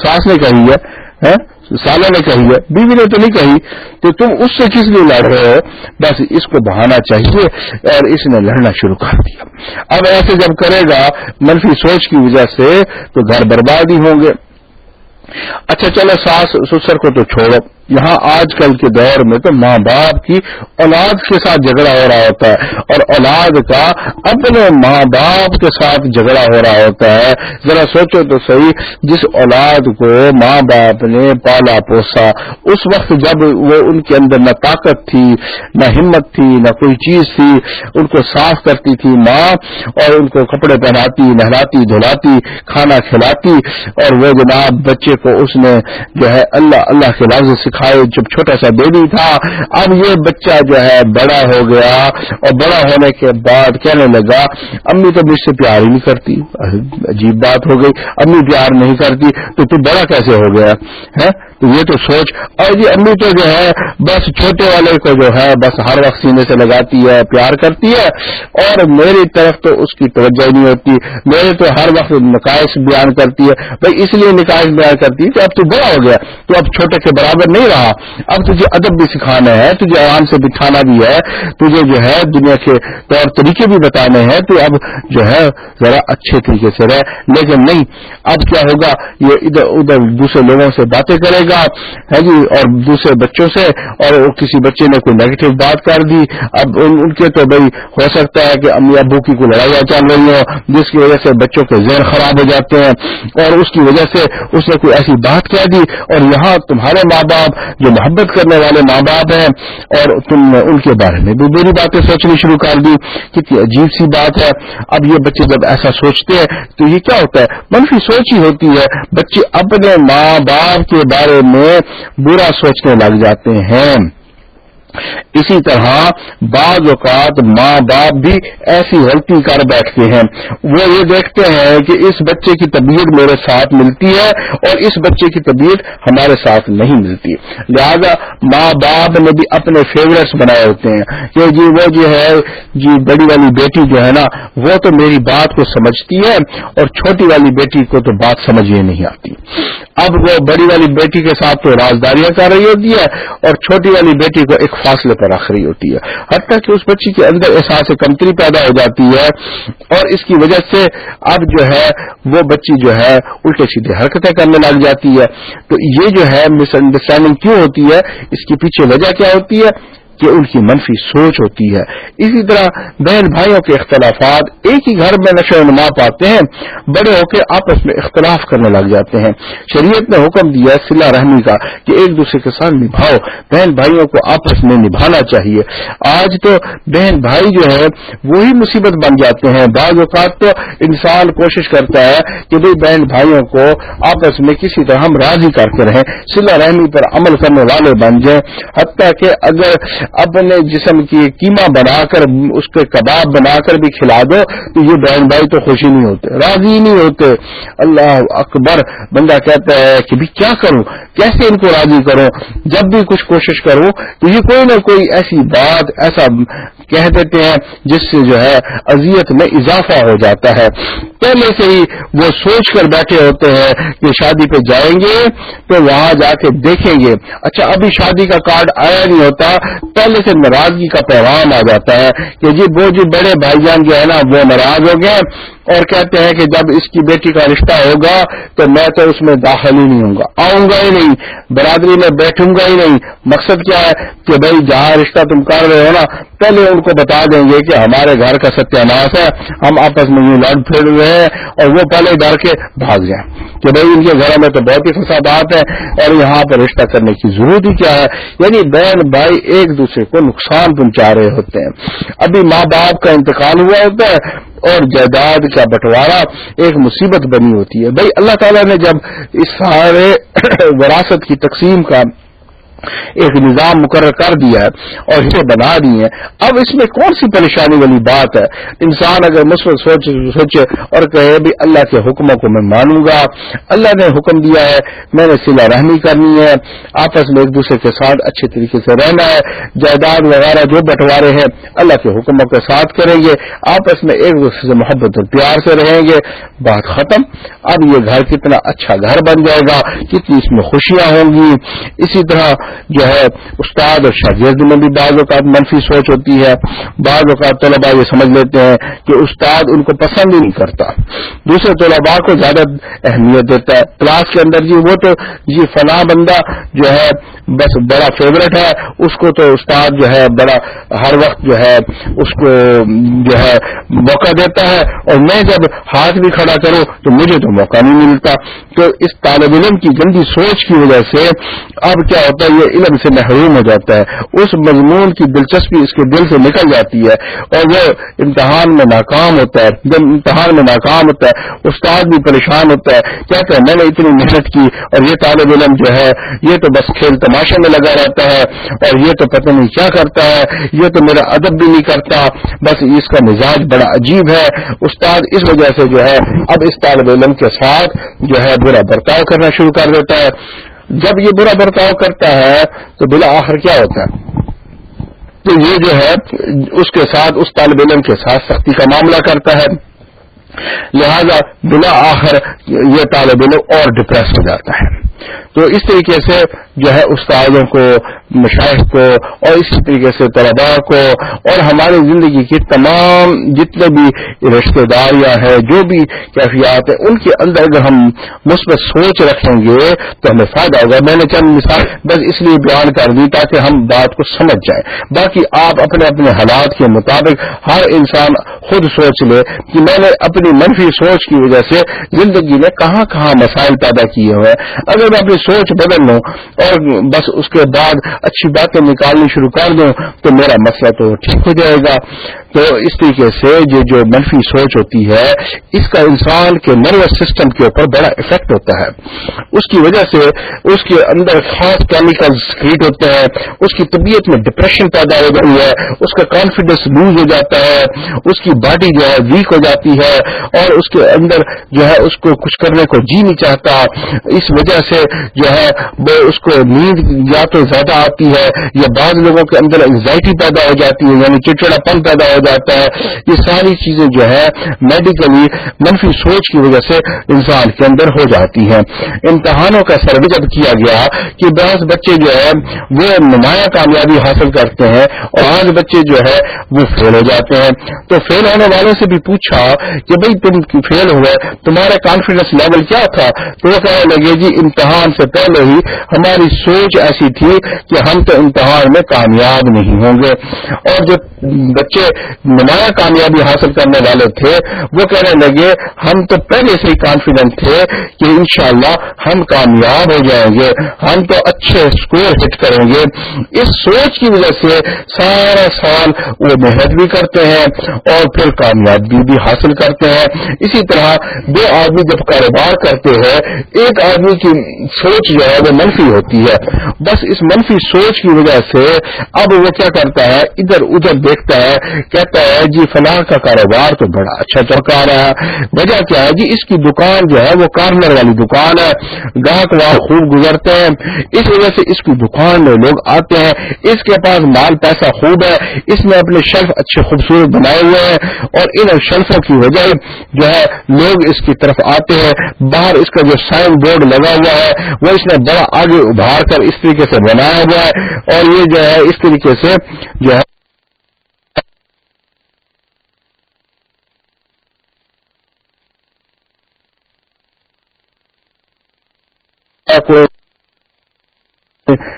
ساس نے کہی ہے ہاں؟ سالہ نے کہی ہے، بیوی نے تو نہیں کہی تو تم اس سے کس لیے لڑ رہے ہو؟ بس اس کو بہانا چاہیے اور اس نے لڑنا شروع کر دیا۔ اب ایسے جب کرے گا، منفی سوچ کی وجہ سے تو گھر برباد ہی ہوں گے۔ اچھا چلو ساس سسر کو تو چھوڑو۔ یہاں آج کل کے دور میں تو ماں باپ کی اولاد کے ساتھ جھگڑا ہو رہا ہوتا ہے اور اولاد کا اپنے ماں باپ کے ساتھ جھگڑا ہو رہا ہوتا ہے۔ ذرا سوچو تو صحیح، جس اولاد کو ماں باپ نے پالا پوسا، اس وقت جب وہ ان کے اندر نہ طاقت تھی، نہ ہمت تھی، نہ کوئی چیز تھی، ان کو صاف کرتی تھی ماں اور ان کو کپڑے پہناتی، نہلاتی، دھلاتی، کھانا کھلاتی اور وہ جناب بچے کو اس نے جو ہے اللہ اللہ کے لفظ سکھا جب چھوٹا سا بیبی تھا، اب یہ بچہ جو ہے بڑا ہو گیا اور بڑا ہونے کے بعد کہنے لگا، امی تو مجھ سے پیار ہی نہیں کرتی۔ عجیب بات ہو گئی۔ امی پیار نہیں کرتی، تو تو بڑا کیسے ہو گیا؟ ہے تو یہ تو سوچ۔ اور یہ امی تو جو ہے، بس چھوٹے والے کو جو ہے، بس ہر وقت سینے سے لگاتی ہے، پیار کرتی ہے۔ اور میری طرف تو اس کی توجہ نہیں ہوتی۔ میرے تو ہر وقت نکائش بیان کرتی ہے۔ بھائی، اس لیے نکائش بیان کرتی ہے کہ اب تو بڑا ہو گیا۔ تو اب چھوٹے کے برابر نہیں رہا۔ اب تجھے ادب بھی سکھانا ہے، تجھے آرام سے بٹھانا بھی ہے، تجھے جو ہے دنیا کے طور طریقے بھی بتانے ہیں، تو اب جو ہے ذرا اچھے طریقے سے رہ۔ لیکن نہیں، اب کیا ہوگا؟ یہ ادھر ادھر دوسرے لوگوں سے باتیں کرے گا، ہے جی؟ اور دوسرے بچوں سے، اور کسی بچے نے کوئی نیگیٹو بات کر دی، اب ان کے تو بھائی ہو سکتا ہے کہ امی ابو کی کوئی لڑائیاں چل رہی ہوں، جس کی وجہ سے بچوں کے ذہن خراب ہو جاتے ہیں، اور اس کی وجہ سے اس نے کوئی ایسی بات کہہ دی، اور یہاں تمہارے ماں باپ جو محبت کرنے والے ماں باپ ہیں، اور تم نے ان کے بارے میں بھی میری باتیں سوچنی شروع کر دی، کتنی عجیب سی بات ہے۔ اب یہ بچے جب ایسا سوچتے ہیں، تو یہ کیا ہوتا ہے؟ منفی سوچ ہی ہوتی ہے۔ بچے اپنے ماں باپ کے بارے میں برا سوچنے لگ جاتے ہیں۔ اسی طرح بعض اوقات ماں باپ بھی ایسی غلطی کر بیٹھتے ہیں۔ وہ یہ دیکھتے ہیں کہ اس بچے کی طبیعت میرے ساتھ ملتی ہے اور اس بچے کی طبیعت ہمارے ساتھ نہیں ملتی۔ لہذا ماں باپ نے بھی اپنے فیورٹس بنائے ہوتے ہیں۔ کہ جی وہ جو ہے جی بڑی والی بیٹی جو ہے نا، وہ تو میری بات کو سمجھتی ہے اور چھوٹی والی بیٹی کو تو بات سمجھ نہیں آتی۔ اب وہ بڑی والی بیٹی کے ساتھ تو رازداریاں کر رہی ہوتی ہے اور چھوٹی والی بیٹی کو ایک فاصلے پر رکھ رہی ہوتی ہے۔ حتیٰ کہ اس بچی کے اندر احساس کمتری پیدا ہو جاتی ہے اور اس کی وجہ سے اب جو ہے وہ بچی جو ہے الٹے سیدھے حرکتیں کرنے لگ جاتی ہے۔ تو یہ جو ہے مس انڈرسٹینڈنگ کیوں ہوتی ہے؟ اس کے پیچھے وجہ کیا ہوتی ہے؟ کہ ان کی منفی سوچ ہوتی ہے۔ اسی طرح بہن بھائیوں کے اختلافات، ایک ہی گھر میں نشو و نما پاتے ہیں، بڑے ہو کے آپس میں اختلاف کرنے لگ جاتے ہیں۔ شریعت نے حکم دیا سلا رحمی کا، کہ ایک دوسرے کے ساتھ نبھاؤ۔ بہن بھائیوں کو آپس میں نبھانا چاہیے۔ آج تو بہن بھائی جو ہے وہی مصیبت بن جاتے ہیں۔ بعض اوقات تو انسان کوشش کرتا ہے کہ بھائی بہن بھائیوں کو آپس میں کسی طرح ہم راضی کر کے رہیں۔ سلا رحمی پر عمل کرنے والے بن جائیں۔ حتیٰ کہ اگر اپنے جسم کی قیمہ بنا کر، اس کے کباب بنا کر بھی کھلا دو، تو یہ بہن بھائی تو خوشی نہیں ہوتے، راضی نہیں ہوتے۔ اللہ اکبر، بندہ کہتا ہے کہ بھی کیا کروں؟ کیسے ان کو راضی کروں؟ جب بھی کچھ کوشش کروں، تو یہ کوئی نہ کوئی ایسی بات، ایسا کہہ دیتے ہیں جس سے جو ہے اذیت میں اضافہ ہو جاتا ہے۔ پہلے سے ہی وہ سوچ کر بیٹھے ہوتے ہیں کہ شادی پہ جائیں گے، تو وہاں جا کے دیکھیں گے۔ اچھا ابھی شادی کا کارڈ آیا نہیں ہوتا پہلے سے ناراضگی کا پیغام آ جاتا ہے کہ جی وہ جو بڑے بھائی جان جو ہے نا، وہ ناراض ہو گئے۔ اور کہتے ہیں کہ جب اس کی بیٹی کا رشتہ ہوگا تو میں تو اس میں داخل ہی نہیں ہوں گا، آؤں گا ہی نہیں، برادری میں بیٹھوں گا ہی نہیں۔ مقصد کیا ہے؟ کہ بھائی جہاں رشتہ تم کر رہے ہو نا، پہلے ان کو بتا دیں گے کہ ہمارے گھر کا ستیہ ناش ہے، ہم آپس میں یوں لڑ پھر رہے ہیں اور وہ پہلے ڈر کے بھاگ جائیں۔ کہ بھائی ان کے گھروں میں تو بہت ہی فسادات ہیں اور یہاں پر رشتہ کرنے کی ضرورت ہی کیا ہے؟ یعنی بہن بھائی ایک دوسرے کو نقصان پہنچا رہے ہوتے ہیں۔ ابھی ماں باپ کا انتقال ہوا ہوتا ہے اور جائیداد کا بٹوارا ایک مصیبت بنی ہوتی ہے۔ بھائی اللہ تعالیٰ نے جب اس سارے وراثت کی تقسیم کا ایک نظام مقرر کر دیا ہے اور اسے بنا دی ہے اب اس میں کون سی پریشانی والی بات ہے؟ انسان اگر مثبت سوچ سوچے اور کہے بھی اللہ کے حکموں کو میں مانوں گا، اللہ نے حکم دیا ہے، میں نے سلا رحمی کرنی ہے، آپس میں ایک دوسرے کے ساتھ اچھے طریقے سے رہنا ہے، جائیداد وغیرہ جو بٹوارے ہیں، اللہ کے حکموں کے ساتھ کریں گے، آپس میں ایک دوسرے سے محبت اور پیار سے رہیں گے۔ بات ختم۔ اب یہ گھر کتنا اچھا گھر بن جائے گا، کتنی اس میں خوشیاں ہوں گی۔ اسی طرح جو ہے، استاد اور شاگرد میں بھی بعض اوقات منفی سوچ ہوتی ہے۔ بعض اوقات طلبا یہ سمجھ لیتے ہیں کہ استاد ان کو پسند ہی نہیں کرتا۔ دوسرے طلبا کو زیادہ اہمیت دیتا ہے۔ کلاس کے اندر جی وہ تو جی فلاں بندہ جو ہے، بس بڑا فیوریٹ ہے، اس کو تو استاد جو ہے، بڑا ہر وقت جو ہے، اس کو جو ہے، موقع دیتا ہے۔ اور میں جب ہاتھ بھی کھڑا کروں تو مجھے تو موقع نہیں ملتا۔ تو اس طالب علم کی گندی سوچ کی وجہ سے اب کیا ہوتا ہے یہ علم سے محروم ہو جاتا ہے، اس مضمون کی دلچسپی اس کے دل سے نکل جاتی ہے اور وہ امتحان میں ناکام ہوتا ہے۔ جب امتحان میں ناکام ہوتا ہے، استاد بھی پریشان ہوتا ہے کہتا ہے میں نے اتنی محنت کی؟ اور یہ طالب علم جو ہے، یہ تو بس کھیل تماشے میں لگا رہتا ہے، اور یہ تو پتہ نہیں کیا کرتا ہے، یہ تو میرا ادب بھی نہیں کرتا۔ بس اس کا مزاج بڑا عجیب ہے۔ استاد اس وجہ سے جو ہے، اب اس طالب علم کے ساتھ جو ہے، برا برتاؤ کرنا شروع کر دیتا ہے۔ جب یہ برا برتاؤ کرتا ہے تو بلا آخر کیا ہوتا ہے؟ تو یہ جو ہے، اس کے ساتھ، اس طالب علم کے ساتھ سختی کا معاملہ کرتا ہے۔ لہذا بلا آخر یہ طالب علم اور ڈپریس ہو جاتا ہے۔ تو اس طریقے سے جو ہے، استادوں کو مشاہد کو اور اسی طریقے سے طلباء کو اور ہماری زندگی کی تمام جتنے بھی رشتے داریاں ہیں، جو بھی کیفیات ہیں، ان کے اندر اگر ہم مثبت سوچ رکھیں گے تو ہمیں فائدہ ہوگا۔ میں نے چند مثال بس اس لیے بیان کر دی تاکہ ہم بات کو سمجھ جائیں۔ باقی آپ اپنے اپنے حالات کے مطابق ہر انسان خود سوچ لے کہ میں نے اپنی منفی سوچ کی وجہ سے زندگی میں کہاں کہاں مسائل پیدا کیے ہوئے اگر میں اپنی سوچ بدل لوں اور بس اس کے بعد اچھی باتیں نکالنی شروع کر دوں تو میرا مسئلہ تو ٹھیک ہو جائے گا۔ تو اس طریقے سے یہ جو منفی سوچ ہوتی ہے، اس کا انسان کے نروس سسٹم کے اوپر بڑا افیکٹ ہوتا ہے۔ اس کی وجہ سے اس کے اندر خاص کیمیکل کریٹ ہوتے ہیں، اس کی طبیعت میں ڈپریشن پیدا ہو گئی ہے، اس کا کانفیڈینس لوز ہو جاتا ہے، اس کی باڈی جو ہے ویک ہو جاتی ہے اور اس کے اندر جو ہے اس کو کچھ کرنے کو جی نہیں چاہتا۔ اس وجہ سے جو ہے وہ اس کو نیند یا تو زیادہ آتی ہے یا بعض لوگوں کے اندر انگزائٹی پیدا ہو جاتی ہے یعنی چڑچڑا پن پیدا ہو جاتا ہے۔ یہ ساری چیزیں جو ہے میڈیکلی منفی سوچ کی وجہ سے انسان کے اندر ہو جاتی ہیں۔ امتحانوں کا سروے جب کیا گیا کہ بعض بچے جو ہے وہ نمایاں کامیابی حاصل کرتے ہیں اور آج بچے جو ہے وہ فیل ہو جاتے ہیں۔ تو فیل ہونے والوں سے بھی پوچھا کہ بھائی تم فیل ہوئے، تمہارا کانفیڈینس لیول کیا تھا؟ تو وہ کہنے لگے جی امتحان سے پہلے ہی ہماری سوچ ایسی تھی کہ ہم تو امتحان میں کامیاب نہیں ہوں گے۔ اور جو بچے نمایاں کامیابی حاصل کرنے والے تھے۔ وہ کہنے لگے، ہم تو پہلے سے ہی کانفیڈنٹ تھے کہ انشاءاللہ ہم کامیاب ہو جائیں گے، ہم تو اچھے اسکور ہٹ کریں گے۔ اس سوچ کی وجہ سے سارا سال وہ محنت بھی کرتے ہیں اور پھر کامیابی بھی حاصل کرتے ہیں۔ اسی طرح دو آدمی جب کاروبار کرتے ہیں، ایک آدمی کی سوچ جو ہے وہ منفی ہوتی ہے۔ بس اس منفی سوچ کی وجہ سے اب وہ کیا کرتا ہے، ادھر ادھر دیکھتا ہے کہتا ہے جی فلاں کا کاروبار تو بڑا اچھا چوکا رہا ہے۔ وجہ کیا ہے؟ جی اس کی دکان جو ہے وہ کارنر والی دکان ہے۔ گاہک وہاں خوب گزرتے ہیں۔ اس وجہ سے اس کی دکان میں لوگ آتے ہیں۔ اس کے پاس مال پیسہ خوب ہے۔ اس میں اپنے شیلف اچھے خوبصورت بنائے ہوئے ہیں۔ اور ان شیلفوں کی وجہ جو ہے لوگ اس کی طرف آتے ہیں۔ باہر اس کا جو سائن بورڈ لگا ہوا ہے، وہ اس نے بڑا آگے ابھار کر اس طریقے سے بنایا ہوا ہے۔ اور یہ جو ہے اس طریقے سے جو ہے کوئی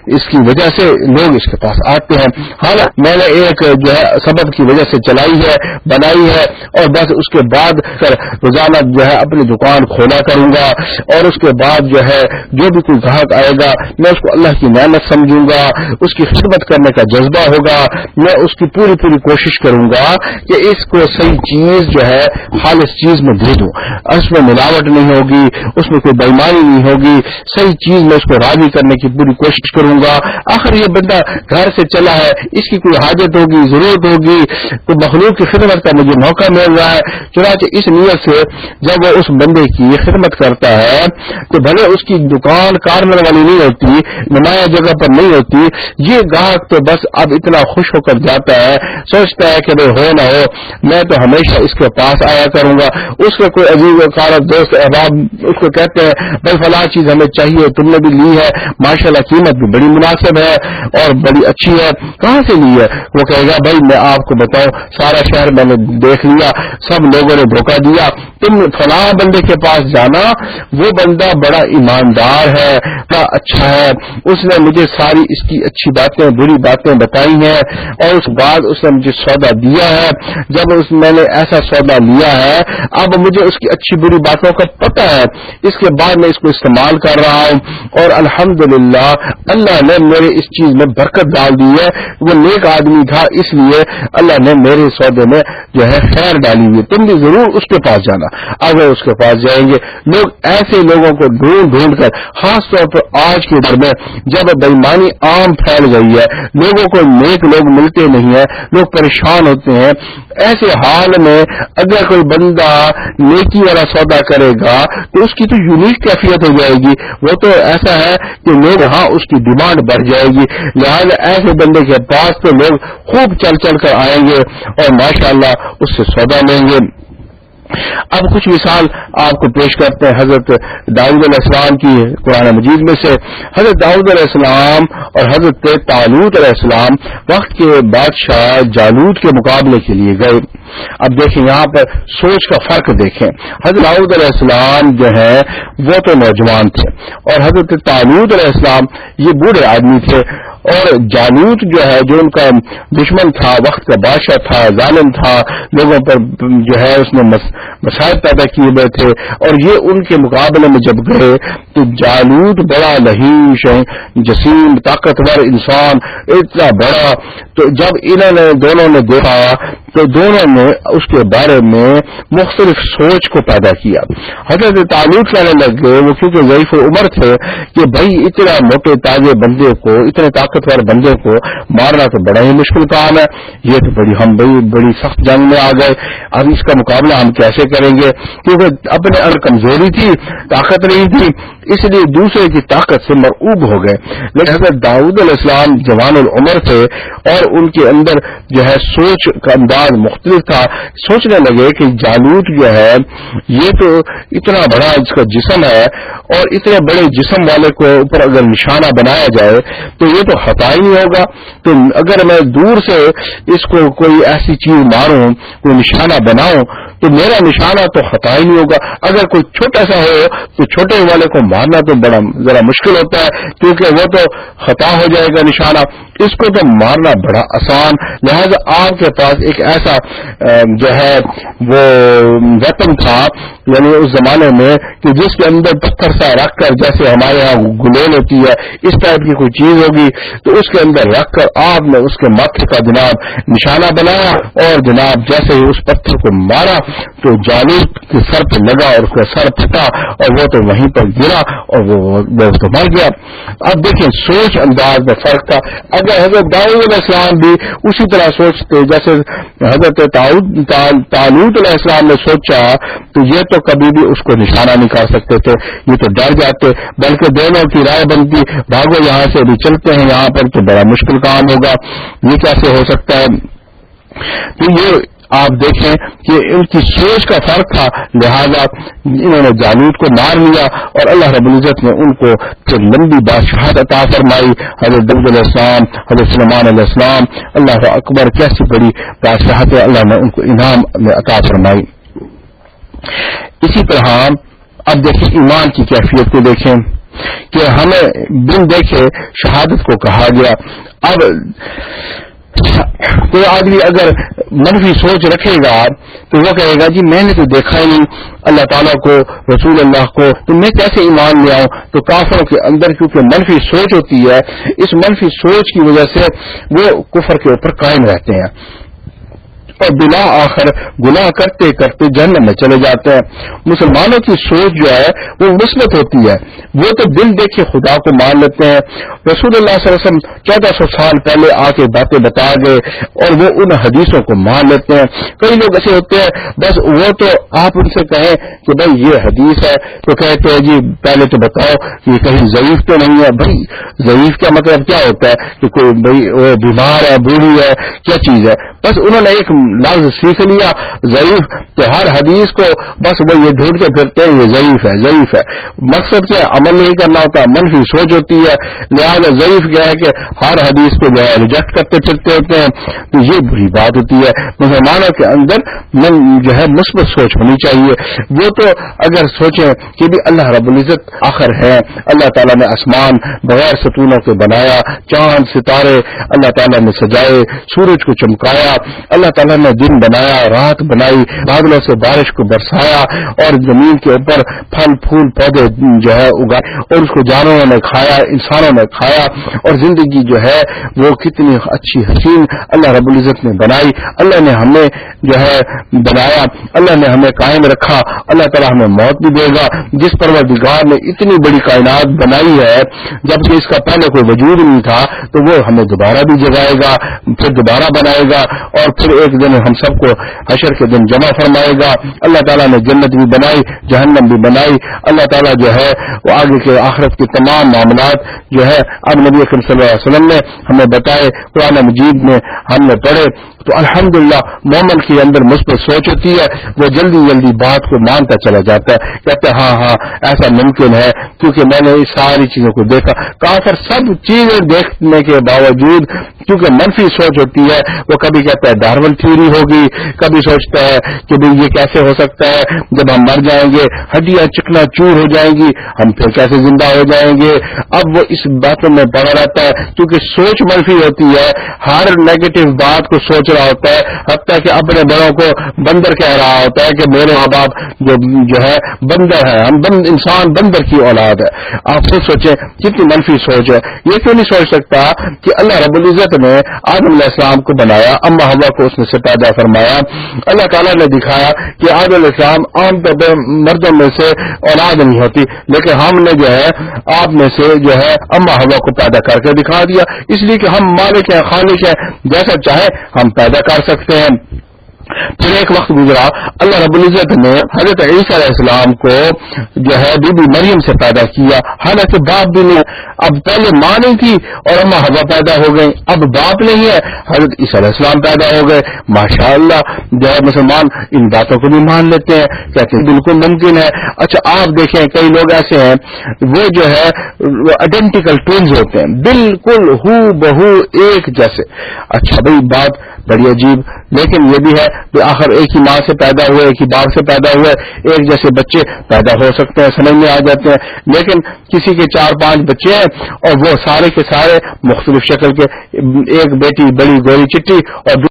اس کی وجہ سے لوگ اس کے پاس آتے ہیں۔ ہاں میں نے ایک جو ہے سبب کی وجہ سے چلائی ہے، بنائی ہے اور بس اس کے بعد روزانہ جو ہے اپنی دکان کھولا کروں گا اور اس کے بعد جو ہے جو بھی کوئی گاہک آئے گا، میں اس کو اللہ کی نعمت سمجھوں گا، اس کی خدمت کرنے کا جذبہ ہوگا، میں اس کی پوری پوری کوشش کروں گا کہ اس کو صحیح چیز جو ہے، خالص چیز میں دے دوں۔ اس میں ملاوٹ نہیں ہوگی، اس میں کوئی بےمانی نہیں ہوگی۔ صحیح چیز میں اس کو راضی کرنے کی پوری کوشش کوشش کروں گا۔ آخر یہ بندہ گھر سے چلا ہے، اس کی کوئی حاجت ہوگی، ضرورت ہوگی۔ تو مخلوق کی خدمت کا مجھے موقع مل رہا ہے۔ چنانچہ اس نیت سے جب وہ اس بندے کی خدمت کرتا ہے، تو بھلے اس کی دکان کارنر والی نہیں ہوتی، نمایاں جگہ پر نہیں ہوتی۔ یہ گاہک تو بس اب اتنا خوش ہو کر جاتا ہے، سوچتا ہے کہ بھائی ہو نہ ہو، میں تو ہمیشہ اس کے پاس آیا کروں گا۔ اس کا کوئی عزیز کارت دوست احباب اس کو کہتے ہیں بھائی فلاں چیز ہمیں چاہیے، تم نے بھی لی ہے ماشاء اللہ قیمت بھی بڑی مناسب ہے اور بڑی اچھی ہے۔ کہاں سے لی ہے؟ وہ کہے گا، بھائی میں آپ کو بتاؤں، سارا شہر میں نے دیکھ لیا، سب لوگوں نے دھوکہ دیا۔ تم فلاں بندے کے پاس جانا، وہ بندہ بڑا ایماندار ہے، بڑا اچھا ہے۔ اس نے مجھے ساری اس کی اچھی باتیں، بری باتیں بتائی ہیں اور اس بعد اس نے مجھے سودا دیا ہے۔ جب اس میں نے ایسا سودا لیا ہے، اب مجھے اس کی اچھی بری باتوں کا پتہ ہے۔ اس کے بعد میں اس کو استعمال کر رہا ہوں اور الحمدللہ اللہ نے میرے اس چیز میں برکت ڈال دی ہے، وہ نیک آدمی تھا، اس لیے اللہ نے میرے سودے میں جو ہے خیر ڈالی ہوئی تم بھی ضرور اس کے پاس جانا۔ اگر اس کے پاس جائیں گے۔ لوگ ایسے لوگوں کو ڈھونڈ ڈھونڈ کر، خاص طور پر آج کے دور میں جب بےمانی عام پھیل گئی ہے، لوگوں کو نیک لوگ ملتے نہیں ہیں، لوگ پریشان ہوتے ہیں۔ ایسے حال میں اگر کوئی بندہ نیکی والا سودا کرے گا، تو اس کی تو یونیک کیفیت ہو جائے گی۔ وہ تو ایسا ہے کہ لوگ ہاں اس کی ڈیمانڈ بڑھ جائے گی۔ لہٰذا ایسے بندے کے پاس تو لوگ خوب چل چل کر آئیں گے اور ماشاءاللہ اس سے سودا لیں گے۔ اب کچھ مثال آپ کو پیش کرتے ہیں حضرت داؤد علیہ السلام کی قرآن مجید میں سے۔ حضرت داؤد علیہ السلام اور حضرت تعلود علیہ السلام وقت کے بادشاہ جالود کے مقابلے کے لیے گئے۔ اب دیکھیں یہاں پر سوچ کا فرق دیکھیں۔ حضرت داؤد علیہ السلام جو ہے وہ تو نوجوان تھے اور حضرت تعلود علیہ السلام یہ بوڑھے آدمی تھے۔ اور جالوت جو ہے، جو ان کا دشمن تھا، وقت کا بادشاہ تھا، ظالم تھا، لوگوں پر جو ہے اس نے مسائل پیدا کیے ہوئے تھے۔ اور یہ ان کے مقابلے میں جب گئے تو جالوت بڑا لہیش، جسیم، طاقتور انسان، اتنا بڑا۔ تو جب انہوں نے، دونوں نے دیکھا تو دونوں نے اس کے بارے میں مختلف سوچ کو پیدا کیا۔ حضرت تعلق لانے لگ گئے وہ کیونکہ ضعیف عمر تھے، کہ بھائی اتنا موٹے تازے بندے کو، اتنے طاقتور بندے کو مارنا تو بڑا ہی مشکل کام ہے۔ یہ تو بڑی ہم بڑی بڑی سخت جنگ میں آ گئے۔ اب اس کا مقابلہ ہم کیسے کریں گے؟ کیونکہ اپنے اندر کمزوری تھی، طاقت نہیں تھی، اس لیے دوسرے کی طاقت سے مرعوب ہو گئے۔ لیکن حضرت داؤد علیہ السلام جوان العمر تھے اور ان کے اندر جو ہے سوچ کا انداز مختلف تھا، سوچنے لگے کہ جالوت جو ہے، یہ تو اتنا بڑا اس کا جسم ہے، اور اتنے بڑے جسم والے کو اوپر اگر نشانہ بنایا جائے، تو یہ تو خطا ہی نہیں ہوگا۔ تو اگر میں دور سے اس کو کوئی ایسی چیز ماروں، کوئی نشانہ بناؤں، تو میرا نشانہ تو خطا ہی نہیں ہوگا۔ اگر کوئی چھوٹا سا ہو، تو چھوٹے والے کو مارنا تو بڑا ذرا مشکل ہوتا ہے، کیونکہ وہ تو خطا ہو جائے گا نشانہ۔ اس کو تو مارنا بڑا آسان، لہذا آپ کے پاس ایک ایسا جو ہے، وہ ویپن تھا یعنی اس زمانے میں کہ جس کے اندر پتھر سا رکھ کر جیسے ہمارے یہاں گلیل ہوتی ہے، اس ٹائپ کی کوئی چیز ہوگی، تو اس کے اندر رکھ کر آپ نے اس کے ماتھے کا جناب نشانہ بنایا اور جناب جیسے ہی اس پتھر کو مارا، تو جالب کے سر پہ لگا اور اس کا سر پھٹا اور وہ تو وہیں پر گرا اور وہ مر گیا۔ اب دیکھیں، سوچ انداز میں فرق تھا۔ اگر حضرت داؤد علیہ السلام بھی اسی طرح سوچتے، جیسے حضرت تعلود علیہ السلام نے سوچا تو یہ تو کبھی بھی اس کو نشانہ نہیں کر سکتے تھے، یہ تو ڈر جاتے، بلکہ دونوں کی رائے بنتی، بھاگو یہاں سے بھی چلتے ہیں یہاں پر تو بڑا مشکل کام ہوگا۔ یہ کیسے ہو سکتا ہے؟ تو یہ آپ دیکھیں کہ ان کی سوچ کا فرق تھا، لہذا انہوں نے جالود کو مار لیا اور اللہ رب العزت نے ان کو پھر لمبی بادشاہت عطا فرمائی۔ حضرت دبد علیہ السلام، حضرت سلمان علیہ السلام، اللہ اکبر، کیسی بڑی بادشاہت اللہ نے ان کو انعام میں عطا فرمائی۔ اسی طرح اب دیکھیں ایمان کی کیفیت کو دیکھیں کہ ہمیں بن دیکھے شہادت کو کہا گیا۔ اب کوئی آدمی اگر منفی سوچ رکھے گا تو وہ کہے گا جی میں نے تو دیکھا ہی نہیں، اللہ تعالیٰ کو، رسول اللہ کو، تو میں کیسے ایمان لے آؤں؟ تو کافروں کے اندر کیونکہ منفی سوچ ہوتی ہے، اس منفی سوچ کی وجہ سے وہ کفر کے اوپر قائم رہتے ہیں۔ اور بلا آخر گناہ کرتے کرتے جنم میں چلے جاتے ہیں۔ مسلمانوں کی سوچ جو ہے، وہ مثبت ہوتی ہے۔ وہ تو دل دیکھ کے خدا کو مان لیتے ہیں۔ رسول اللہ صلی اللہ علیہ وسلم چودہ سو سال پہلے آ کے باتیں بتا گئے اور وہ ان حدیثوں کو مان لیتے ہیں۔ کئی لوگ ایسے ہوتے ہیں، بس وہ تو آپ ان سے کہیں کہ بھائی یہ حدیث ہے۔ تو کہتے ہیں جی پہلے تو بتاؤ کہ کہیں ضعیف تو نہیں ہے۔ بھائی، ضعیف کا مطلب کیا ہوتا ہے؟ کہ کوئی بھائی بیمار ہے، بوڑھی ہے، کیا چیز ہے؟ بس انہوں نے ایک لفظ سیکھ لیا، ضعیف کہ ہر حدیث کو بس وہ یہ ڈھونڈتے پھرتے ہیں یہ ضعیف ہے ضعیف ہے۔ مقصد کیا؟ عمل نہیں کرنا ہوتا، منفی سوچ ہوتی ہے۔ لہٰذا ضعیف کیا ہے کہ ہر حدیث کو جو ہے ریجیکٹ کرتے پھرتے ہوتے ہیں۔ تو یہ بری بات ہوتی ہے۔ مسلمانوں کے اندر من جو ہے مثبت سوچ ہونی چاہیے۔ وہ تو اگر سوچیں کہ بھی اللہ رب العزت آخر ہے اللہ تعالیٰ نے آسمان بغیر ستونوں کے بنایا، چاند ستارے، اللہ تعالیٰ نے سجائے، سورج کو چمکایا، اللہ تعالیٰ نے دن بنایا، رات بنائی، بادلوں سے بارش کو برسایا اور زمین کے اوپر پھل، پھول، پودے جو ہے اگائے اور اس کو جانوروں نے کھایا، انسانوں نے کھایا اور زندگی جو ہے وہ کتنی اچھی حسین اللہ رب العزت نے بنائی۔ اللہ نے ہمیں جو ہے بنایا، اللہ نے ہمیں قائم رکھا، اللہ تعالیٰ ہمیں موت بھی دے گا۔ جس پروردگار نے اتنی بڑی کائنات بنائی ہے جبکہ اس کا پہلے کوئی وجود نہیں تھا، تو وہ ہمیں دوبارہ بھی جگائے گا، پھر دوبارہ بنائے گا اور پھر ایک دن ہم سب کو حشر کے دن جمع فرمائے گا۔ اللہ تعالیٰ نے جنت بھی بنائی، جہنم بھی بنائی۔ اللہ تعالیٰ جو ہے وہ آگے کے آخرت کے تمام معاملات جو ہے اب نبی اکرم صلی اللہ علیہ وسلم نے ہمیں بتائے، قرآن مجید میں ہم نے پڑھے۔ تو الحمدللہ مومن کے اندر مثبت سوچ ہوتی ہے، وہ جلدی جلدی بات کو مانتا چلا جاتا ہے کہتے ہیں ہاں ہاں ایسا ممکن ہے، کیونکہ میں نے ساری چیزوں کو دیکھا۔ کافر سب چیزیں دیکھنے کے باوجود، کیونکہ منفی سوچ ہوتی ہے، وہ کبھی کہتا ہے ڈارول تھیوری ہوگی، کبھی سوچتا ہے کہ بھائی یہ کیسے ہو سکتا ہے، جب ہم مر جائیں گے، ہڈیاں چکنا چور ہو جائیں گی، ہم پھر کیسے زندہ ہو جائیں گے؟ اب وہ اس باتوں میں پڑا رہتا ہے، کیونکہ سوچ منفی ہوتی ہے، ہر نیگیٹو بات کو سوچ رہا ہوتا ہے، حتیٰ کہ اپنے بڑوں کو بندر کہہ رہا ہوتا ہے کہ میرے ماں باپ جو ہے، بندر ہے ہم بند انسان بندر کی اولاد ہے۔ آپ خود سوچیں، کتنی منفی سوچ ہے۔ یہ کیوں نہیں سوچ سکتا کہ اللہ رب العزت نے آدم علیہ السلام کو بنایا، اما ہوا کو اس نے سے پیدا فرمایا۔ اللہ تعالیٰ نے دکھایا کہ آدم علیہ السلام عام طور پہ مردوں میں سے اولاد نہیں ہوتی، لیکن ہم نے جو ہے، آپ میں سے جو ہے، اما ہوا کو پیدا کر کے دکھا دیا۔ اس لیے کہ ہم مالک ہیں، خالق ہیں۔ جیسا چاہے، ہم پیدا پیدا کر سکتے ہیں۔ پھر ایک وقت گزرا، اللہ رب العزت نے حضرت عیسیٰ علیہ السلام کو جو ہے بی بی مریم سے پیدا کیا۔ حالانکہ باپ بھی نہیں، اب پہلے ماں نہیں تھی اور اما ہوا پیدا ہو گئی اب باپ نہیں ہے، حضرت عیسیٰ علیہ السلام پیدا ہو گئے۔ ماشاء اللہ جو ہے مسلمان ان باتوں کو بھی مان لیتے ہیں، کہتے ہیں بالکل ممکن ہے۔ اچھا آپ دیکھیں، کئی لوگ ایسے ہیں، وہ جو ہے آئیڈینٹیکل ٹوینز ہوتے ہیں۔ بالکل ہو بہو ایک جیسے۔ اچھا بھائی، بات بڑی عجیب۔ لیکن یہ بھی ہے کہ آخر ایک ہی ماں سے پیدا ہوئے، ایک ہی باپ سے پیدا ہوئے، ایک جیسے بچے پیدا ہو سکتے ہیں، سمجھ میں آ جاتے ہیں۔ لیکن کسی کے چار پانچ بچے ہیں اور وہ سارے کے سارے مختلف شکل کے، ایک بیٹی بڑی گوری چٹی اور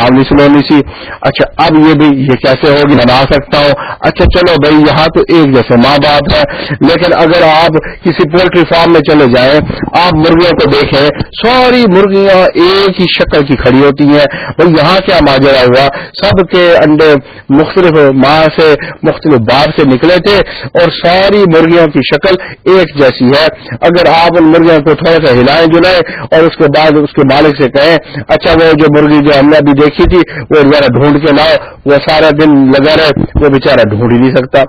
سامنے سلونی سی۔ اچھا اب یہ بھی یہ کیسے ہوگی؟ بنا سکتا ہوں۔ اچھا چلو بھائی، یہاں تو ایک جیسے ماں باپ ہے لیکن اگر آپ کسی پولٹری فارم میں چلے جائیں، آپ مرغیوں کو دیکھیں، ساری مرغیاں ایک ہی شکل کی کھڑی ہوتی ہیں۔ بھائی، یہاں کیا ماجرا ہوا؟ سب کے انڈے مختلف ماں سے، مختلف باپ سے نکلے تھے اور ساری مرغیوں کی شکل ایک جیسی ہے۔ اگر آپ ان مرغیوں کو تھوڑا سا ہلائیں، جلائیں اور اس کے بعد اس کے مالک سے کہیں اچھا وہ جو مرغی جو ہم نے ابھی دیکھی تھی، وہ ذرا ڈھونڈ کے لاؤ، وہ سارا دن لگا رہے، وہ بےچارا ڈھونڈ ہی نہیں سکتا۔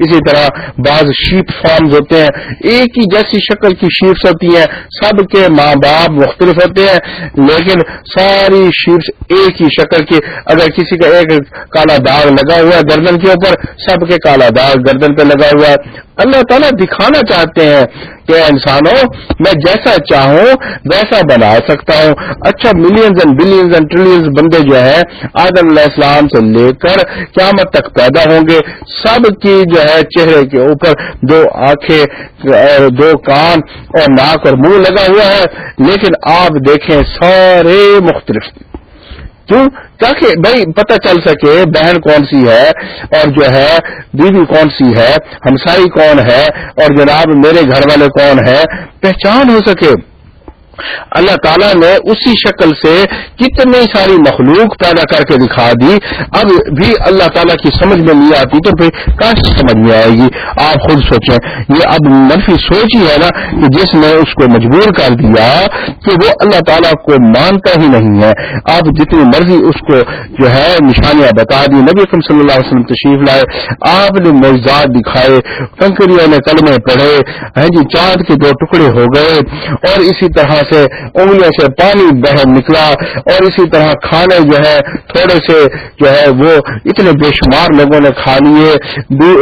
اسی طرح بعض شیپ فارمز ہوتے ہیں، ایک ہی جیسی شکل کی شیپس ہوتی ہیں، سب کے ماں باپ مختلف ہوتے ہیں، لیکن ساری شیپس ایک ہی شکل کی۔ اگر کسی کا ایک کالا داغ لگا ہوا ہے گردن کے اوپر، سب کے کالا داغ گردن پہ لگا ہوا ہے۔ اللہ تعالیٰ دکھانا چاہتے ہیں کہ انسانوں، میں جیسا چاہوں، ویسا بنا سکتا ہوں۔ اچھا millions and billions and trillions بندے جو ہے آدم علیہ السلام سے لے کر قیامت تک پیدا ہوں گے۔ سب کی جو ہے چہرے کے اوپر دو آنکھیں دو کان اور ناک اور منہ لگا ہوا ہے۔ لیکن آپ دیکھیں سارے مختلف۔ کیوں؟ تاکہ بھائی پتہ چل سکے بہن کون سی ہے اور جو ہے بیوی کون سی ہے، ہمسائی کون ہے، اور جناب میرے گھر والے کون ہے پہچان ہو سکے۔ اللہ تعالیٰ نے اسی شکل سے کتنی ساری مخلوق پیدا کر کے دکھا دی۔ اب بھی اللہ تعالیٰ کی سمجھ میں نہیں آتی تو پھر کیسے سمجھ میں آئے گی۔ آپ خود سوچیں۔ یہ اب منفی سوچ ہی ہے نا کہ جس نے اس کو مجبور کر دیا کہ وہ اللہ تعالیٰ کو مانتا ہی نہیں ہے۔ آپ جتنی مرضی اس کو جو ہے نشانیاں بتا دی نبی صلی اللہ علیہ وسلم تشریف لائے۔ آپ نے موزاد دکھائے۔ کنکریوں نے کلمے پڑھے۔ ہاں جی چاند کے دو ٹکڑے ہو گئے۔ اور اسی طرح سے انگلیوں سے پانی بہ نکلا اور اسی طرح کھانے جو ہے تھوڑے سے جو ہے وہ اتنے بے شمار لوگوں نے کھا لیے۔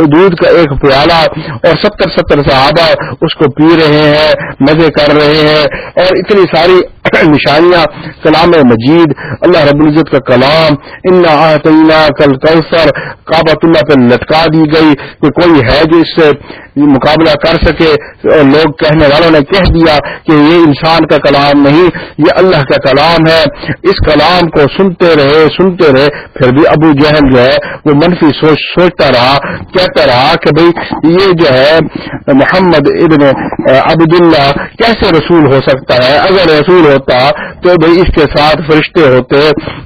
دودھ کا ایک پیالہ اور ستر ستر صحابہ اس کو پی رہے ہیں، مزے کر رہے ہیں اور اتنی ساری نشانیاں، کلام مجید، اللہ رب العزت کا کلام ان کل کوثر کابت اللہ پہ لٹکا دی گئی کہ کوئی ہے جو اس سے مقابلہ کر سکے لوگ کہنے والوں نے کہہ دیا کہ یہ انسان کا کلام نہیں، یہ اللہ کا کلام ہے۔ اس کلام کو سنتے رہے سنتے رہے، پھر بھی ابو جہل جو ہے، وہ منفی سوچ، سوچتا رہا، کہتا رہا کہ بھئی یہ جو ہے، محمد ابن عبداللہ کیسے رسول ہو سکتا ہے؟ اگر رسول ہو ہوتا تو بھئی اس کے ساتھ فرشتے ہوتے،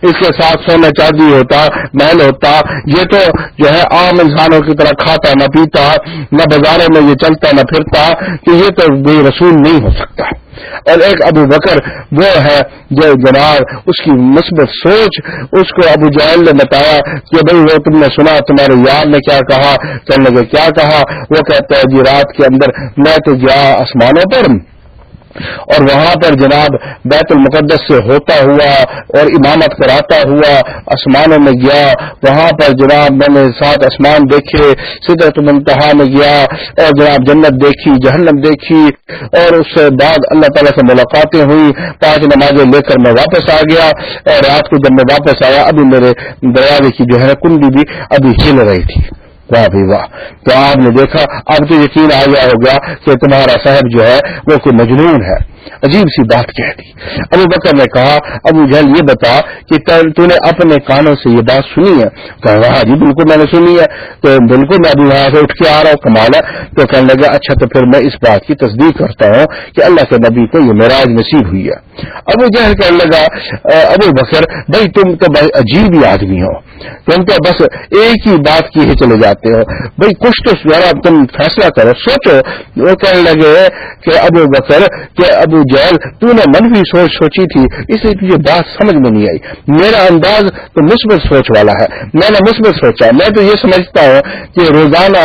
اس کے ساتھ سونا چاندی ہوتا، محل ہوتا۔ یہ تو جو ہے عام انسانوں کی طرح کھاتا نہ پیتا، نہ بازاروں میں یہ چلتا نہ پھرتا کہ یہ تو بے رسول نہیں ہو سکتا۔ اور ایک ابو بکر وہ ہے جو جناب اس کی مثبت سوچ، اس کو ابو جہل نے بتایا کہ بھائی وہ تم نے سنا، تمہارے یار نے کیا کہا؟ کہنے لگے کیا کہا؟ وہ کہتا ہے جی رات کے اندر میں تو گیا آسمانوں پر۔ اور وہاں پر جناب بیت المقدس سے ہوتا ہوا اور امامت کراتا ہوا آسمانوں میں گیا، وہاں پر جناب میں نے سات آسمان دیکھے، سدرت منتہا میں گیا اور جناب جنت دیکھی، جہنم دیکھی اور اس سے بعد اللہ تعالیٰ سے ملاقاتیں ہوئی۔ پانچ نمازیں لے کر میں واپس آ گیا اور رات کو جب میں واپس آیا، ابھی میرے دروازے کی جو ہے کنڈی بھی ابھی ہل رہی تھی۔ واہ بھی واہ تو آپ نے دیکھا اب تو یقین آ گیا ہوگا کہ تمہارا صاحب جو ہے وہ کوئی مجنون ہے عجیب سی بات کہہ دی۔ ابو بکر نے کہا، ابو جہل یہ بتا کہ تو نے اپنے کانوں سے یہ بات سنی ہے۔ کہا جی بالکل میں نے سنی ہے۔ تو بالکل میں ابھی وہاں سے اٹھ کے آ رہا ہوں، کمال ہے۔ تو کہنے لگا اچھا تو پھر میں اس بات کی تصدیق کرتا ہوں کہ اللہ کے نبی کو یہ معراج نصیب ہوئی ہے۔ ابو جہل کہنے لگا ابو بکر، بھائی، تم تو بھائی عجیب ہی آدمی ہو۔ تم تو بس ایک ہی بات کی ہی چلے جاتے ہو۔ بھائی، کچھ تو ذرا تم فیصلہ کرو، سوچو۔ وہ کہنے لگے کہ ابو بکر، کہ ابو جیل تو نے منفی سوچ سوچی تھی، اس لیے تجھے بات سمجھ میں نہیں آئی۔ میرا انداز تو مثبت سوچ والا ہے۔ میں نے مثبت سوچا میں تو یہ سمجھتا ہوں کہ روزانہ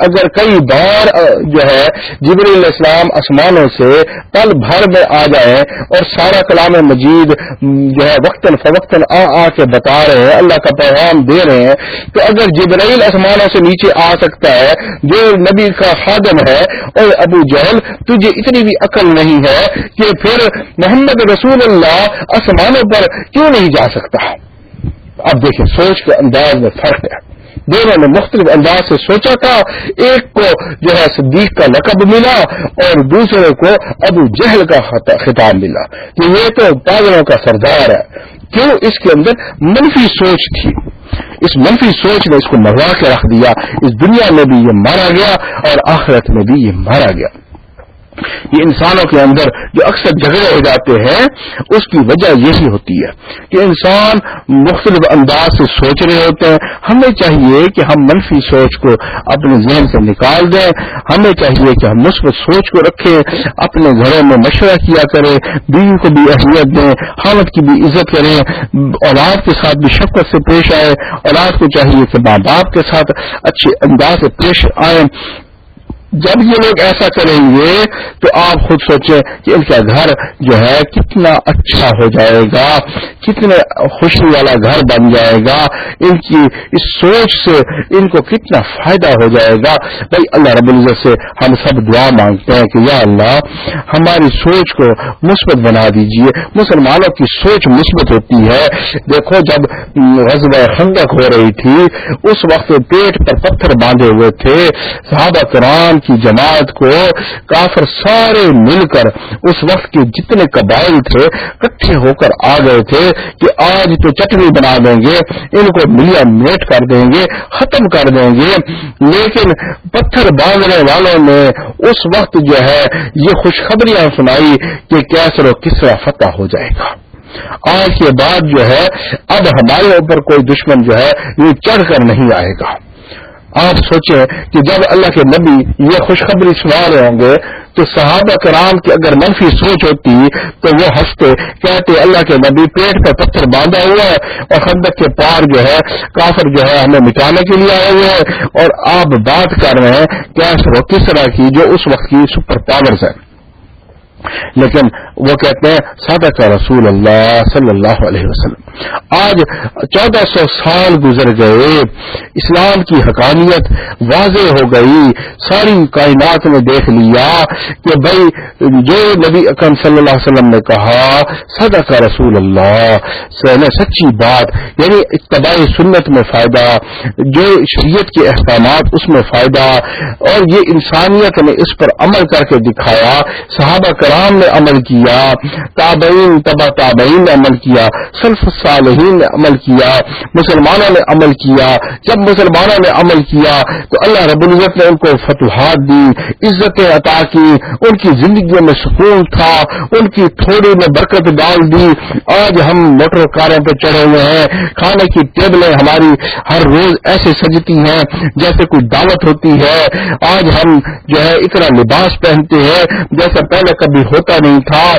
اگر کئی بار جو ہے جبری الاسلام آسمانوں سے پل بھر میں آ جائیں اور سارا کلام مجید جو ہے، وقتاً فوقتاً آ آ کے بتا رہے ہیں، اللہ کا پیغام دے رہے ہیں، تو اگر جبرائیل آسمانوں سے نیچے آ سکتا ہے، جو نبی کا خادم ہے، اور ابو جہل، تجھے اتنی بھی عقل نہیں ہے کہ پھر محمد رسول اللہ آسمانوں پر کیوں نہیں جا سکتا؟ اب دیکھیں، سوچ کے انداز میں فرق ہے۔ دونوں نے مختلف انداز سے سوچا تھا۔ ایک کو جو ہے صدیق کا لقب ملا اور دوسرے کو ابو جہل کا خطاب ملا۔ کہ یہ تو پاگلوں کا سردار ہے۔ کیوں اس کے اندر منفی سوچ تھی؟ اس منفی سوچ نے اس کو مروا کے رکھ دیا۔ اس دنیا میں بھی یہ مارا گیا اور آخرت میں بھی یہ مارا گیا۔ یہ انسانوں کے اندر جو اکثر جھگڑے ہو جاتے ہیں، اس کی وجہ یہی ہوتی ہے کہ انسان مختلف انداز سے سوچ رہے ہوتے ہیں۔ ہمیں چاہیے کہ ہم منفی سوچ کو اپنے ذہن سے نکال دیں۔ ہمیں چاہیے کہ ہم مثبت سوچ کو رکھیں۔ اپنے گھروں میں مشورہ کیا کریں۔ بیوی کو بھی اہمیت دیں۔ حالت کی بھی عزت کریں۔ اولاد کے ساتھ بھی شفقت سے پیش آئے اولاد کو چاہیے کہ ماں باپ کے ساتھ اچھے انداز سے پیش آئیں۔ جب یہ لوگ ایسا کریں گے تو آپ خود سوچیں کہ ان کا گھر جو ہے کتنا اچھا ہو جائے گا، کتنے خوشی والا گھر بن جائے گا، ان کی اس سوچ سے ان کو کتنا فائدہ ہو جائے گا۔ بھائی اللہ رب العزت سے ہم سب دعا مانگتے ہیں کہ یا اللہ ہماری سوچ کو مثبت بنا دیجیے۔ مسلمانوں کی سوچ مثبت ہوتی ہے۔ دیکھو جب غزب خندق ہو رہی تھی، اس وقت پیٹ پر پتھر باندھے ہوئے تھے۔ صحابہ کرام کی جماعت کو کافر سارے مل کر اس وقت کے جتنے قبائل تھے کٹھے ہو کر آ گئے تھے کہ آج تو چٹنی بنا دیں گے، ان کو ملیا میٹ کر دیں گے، ختم کر دیں گے۔ لیکن پتھر باندھنے والوں نے اس وقت جو ہے، یہ خوشخبریاں سنائی کہ کیسر و کسرا فتح ہو جائے گا۔ آج کے بعد جو ہے، اب ہمارے اوپر کوئی دشمن جو ہے، یہ چڑھ کر نہیں آئے گا۔ آپ سوچیں کہ جب اللہ کے نبی یہ خوشخبری سنا رہے ہوں گے، تو صحابہ کرام کی اگر منفی سوچ ہوتی، تو وہ ہنستے، کہتے اللہ کے نبی پیٹ پر پتھر باندھا ہوا ہے اور خندق کے پار جو ہے، کافر جو ہے ہمیں مٹانے کے لیے آئے ہوئے ہیں۔ اور آپ بات کر رہے ہیں کیسر کس طرح کی جو اس وقت کی سپر پاورز ہے لیکن وہ کہتے ہیں سادہ کا رسول اللہ صلی اللہ علیہ وسلم۔ آج چودہ سو سال گزر گئے، اسلام کی حقانیت واضح ہو گئی، ساری کائنات نے دیکھ لیا کہ بھائی، جو نبی اکم صلی اللہ علیہ وسلم نے کہا سدا کا رسول اللہ سچی بات یعنی اتباع سنت میں فائدہ، جو شریعت کے احکامات اس میں فائدہ، اور یہ انسانیت نے اس پر عمل کر کے دکھایا، صحابہ کا کرام نے عمل کیا، تابعین تبا تابعین نے عمل کیا، سلف صالحین نے عمل کیا، مسلمانوں نے عمل کیا، جب مسلمانوں نے عمل کیا تو اللہ رب العزت نے ان کو فتوحات دی، عزتیں عطا کی، ان کی زندگیوں میں سکون تھا، ان کی تھوڑی میں برکت ڈال دی۔ آج ہم موٹر کاروں پہ چڑھے ہوئے ہیں، کھانے کی ٹیبلیں ہماری ہر روز ایسے سجتی ہیں جیسے کوئی دعوت ہوتی ہے۔ آج ہم جو ہے اتنا لباس پہنتے ہیں جیسے پہلے کبھی کبھی ہوتا نہیں تھا۔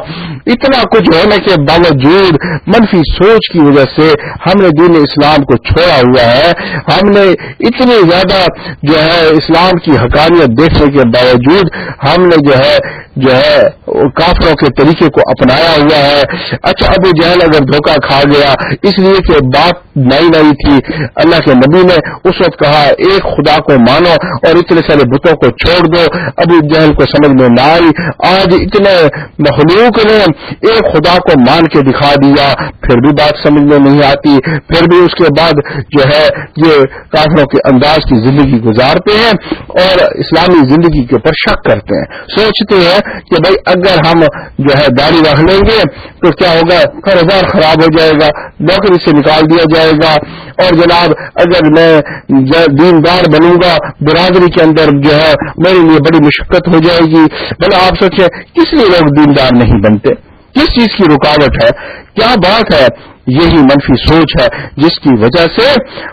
اتنا کچھ ہونے کے باوجود منفی سوچ کی وجہ سے ہم نے دین اسلام کو چھوڑا ہوا ہے۔ ہم نے اتنی زیادہ جو ہے اسلام کی حکامیت دیکھنے کے باوجود ہم نے جو ہے جو ہے کافروں کے طریقے کو اپنایا ہوا ہے۔ اچھا ابو جہل اگر دھوکہ کھا گیا، اس لیے کہ بات نئی نئی تھی۔ اللہ کے نبی نے اس وقت کہا، ایک خدا کو مانو اور اتنے سارے بتوں کو چھوڑ دو۔ ابو جہل کو سمجھ میں نہ آئی۔ آج اتنے مخلوق نے ایک خدا کو مان کے دکھا دیا۔ پھر بھی بات سمجھ میں نہیں آتی۔ پھر بھی اس کے بعد جو ہے، یہ کافروں کے انداز کی زندگی گزارتے ہیں اور اسلامی زندگی کے اوپر شک کرتے ہیں۔ سوچتے ہیں کہ بھائی اگر ہم جو ہے داڑھی رکھ لیں گے تو کیا ہوگا؟ کاروبار خراب ہو جائے گا، نوکری سے نکال دیا جائے گا۔ اور جناب، اگر میں دیندار بنوں گا، برادری کے اندر جو ہے میرے لیے بڑی مشقت ہو جائے گی۔ بھلا آپ سوچیں، کس لیے لوگ دیندار نہیں بنتے؟ کس چیز کی رکاوٹ ہے؟ کیا بات ہے؟ یہی منفی سوچ ہے، جس کی وجہ سے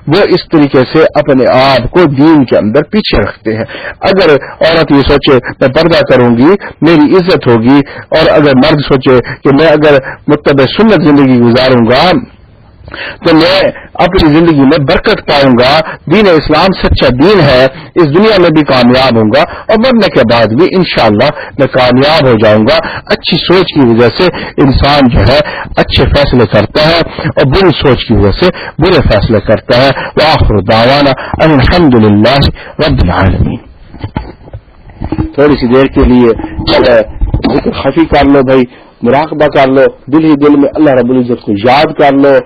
وہ اس طریقے سے اپنے آپ کو دین کے اندر پیچھے رکھتے ہیں۔ اگر عورت یہ سوچے، میں پردہ کروں گی، میری عزت ہوگی، اور اگر مرد سوچے کہ میں اگر متب سنت زندگی گزاروں گا تو میں اپنی زندگی میں برکت پاؤں گا، دین اسلام سچا دین ہے، اس دنیا میں بھی کامیاب ہوں گا، اور مرنے کے بعد بھی انشاءاللہ میں کامیاب ہو جاؤں گا۔ اچھی سوچ کی وجہ سے انسان جو ہے اچھے فیصلے کرتا ہے اور بری سوچ کی وجہ سے برے فیصلے کرتا ہے۔ آخر داوانا الحمد للہ رب العالمین۔ تھوڑی سی دیر کے لیے ذکر خفی کر لو بھائی۔ مراقبہ کر لو، دل ہی دل میں اللہ رب العزت کو یاد کر لو۔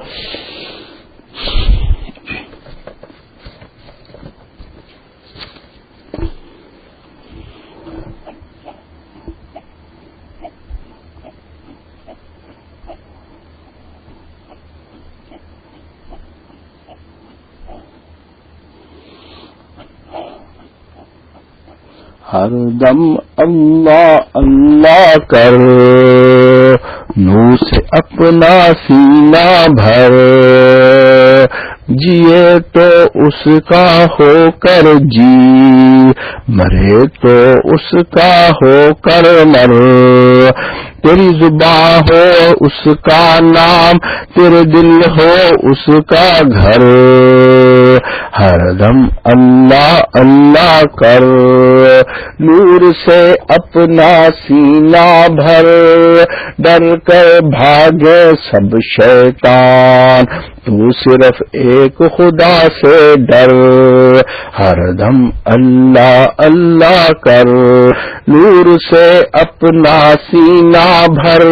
ہر دم اللہ اللہ کر۔ نور سے اپنا سینا بھر۔ جیے تو اس کا ہو کر جی مرے تو اس کا ہو کر مر۔ تیری زباں ہو، اس کا نام تیرے دل ہو، اس کا گھر۔ ہر دم اللہ اللہ کر۔ نور سے اپنا سینا بھر۔ ڈر کر بھاگے سب شیطان۔ تو صرف ایک خدا سے ڈر۔ ہر دم اللہ اللہ کر۔ نور سے اپنا سینا بھر۔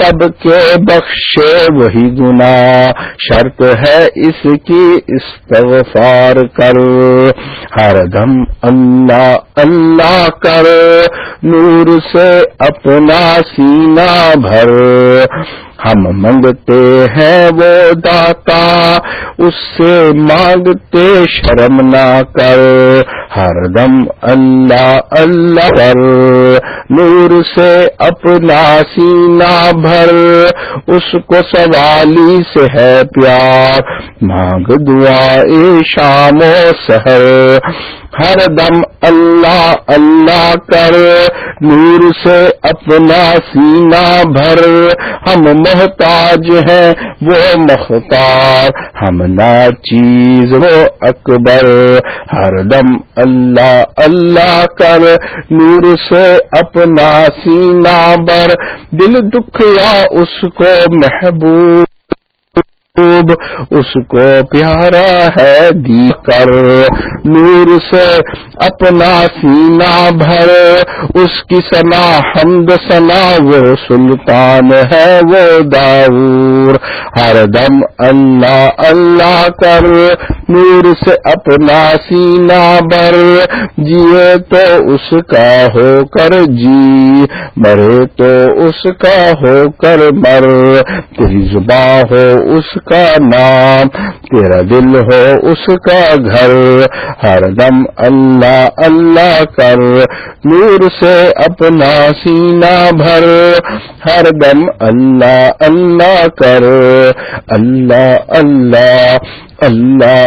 سب کے بخشے وہی گنا شرط ہے اس کی استغفار کر۔ ہر دم اللہ اللہ کر۔ نور سے اپنا سینا بھر۔ ہم منگتے ہیں وہ داتا، اس سے مانگتے شرم نہ کر۔ ہر دم اللہ اللہ کر نور سے اپنا سینا بھر۔ اس کو سوالی سے ہے پیار۔ مانگ دعا شام و سہر ہر دم اللہ اللہ کر، نور سے اپنا سینا بھر۔ ہم محتاج ہیں، وہ مختار۔ ہم نا چیز وہ اکبر۔ ہر دم اللہ اللہ کر، نور سے اپنا سینا بھر۔ دل دکھیا اس کو محبوب۔ اس کو پیارا ہے دی کر نور سے اپنا سینا بھر۔ اس کی سنا حمد، سنا وہ سلطان ہے وہ داور۔ ہر دم اللہ اللہ کر۔ نور سے اپنا سینا بھر جیے تو اس کا ہو کر جی مرے تو اس کا ہو کر مر۔ تیری زباں ہو اس کا نام، تیرا دل ہو اس کا گھر۔ ہر دم اللہ اللہ کر۔ نور سے اپنا سینا بھر۔ ہر دم اللہ اللہ کر۔ اللہ اللہ اللہ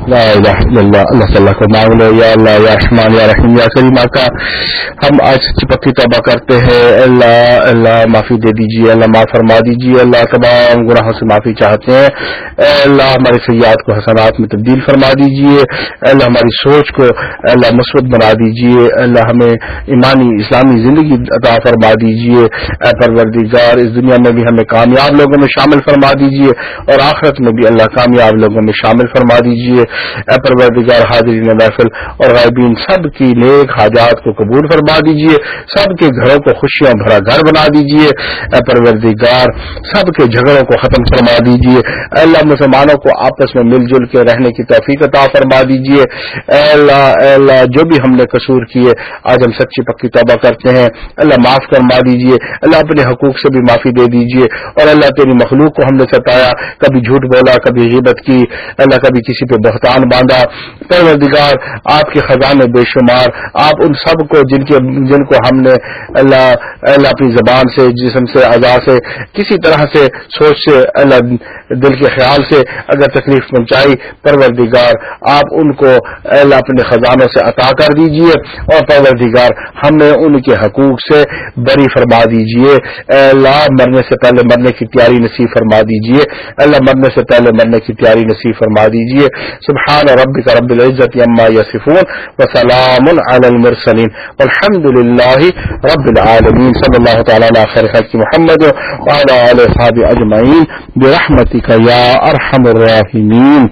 لا الہ الا اللہ اللہ صلی اللہ کو مانگ لو یا اللہ، یا رحمان، یا رحیم، یا سلیمہ کا۔ ہم آج سچی پکی توبہ کرتے ہیں۔ اللہ اللہ معافی دے دیجیے اللہ معاف فرما دیجیے اللہ تمام گناہوں سے معافی چاہتے ہیں۔ اے اللہ ہمارے سیاحت کو حسنات میں تبدیل فرما دیجیے اللہ، ہماری سوچ کو اللہ مثبت بنا دیجیے اللہ، ہمیں ایمانی اسلامی زندگی عطا فرما دیجیے اے پروردگار، اس دنیا میں بھی ہمیں کامیاب لوگوں میں شامل فرما دیجیے اور آخرت میں بھی اللہ کامیاب لوگوں میں شامل فرما دیجیے اے پروردگار، حاضرین محفل اور غائبین، سب کی نیک حاجات کو قبول فرما دیجیے سب کے گھروں کو خوشیاں بھرا گھر بنا دیجیے اے پروردگار، سب کے جھگڑوں کو ختم فرما دیجیے اے اللہ، مسلمانوں کو آپس میں مل جل کے رہنے کی توفیق عطا فرما دیجیے اے اللہ اے اللہ، جو بھی ہم نے قصور کیے، آج ہم سچی پکی توبہ کرتے ہیں۔ اللہ معاف فرما دیجیے اللہ اپنے حقوق سے بھی معافی دے دیجیے اور اللہ تیری مخلوق کو ہم نے ستایا، کبھی جھوٹ بولا، کبھی غیبت کی۔ اللہ، کبھی کسی پہ بہت باندھا، پروردگار، آپ کے خزانے بے شمار، آپ ان سب کو جن کے جن کو ہم نے اللہ اللہ اپنی زبان سے، جسم سے، اعضاء سے، کسی طرح سے، سوچ سے، اللہ دل کے خیال سے اگر تکلیف پہنچائی، پروردگار، آپ ان کو اللہ اپنے خزانوں سے عطا کر دیجیے اور پروردگار ہمیں ان کے حقوق سے بری فرما دیجیے۔ اللہ، مرنے سے پہلے مرنے کی تیاری نصیب فرما دیجیے۔ اللہ، مرنے سے پہلے مرنے کی تیاری نصیب فرما دیجیے۔ سبحان ربك رب العزة عما يصفون وسلام على المرسلين والحمد لله رب العالمين. صلى الله تعالى على خير خلق محمد وعلى آله وصحبه أجمعين. برحمتك يا أرحم الراحمين.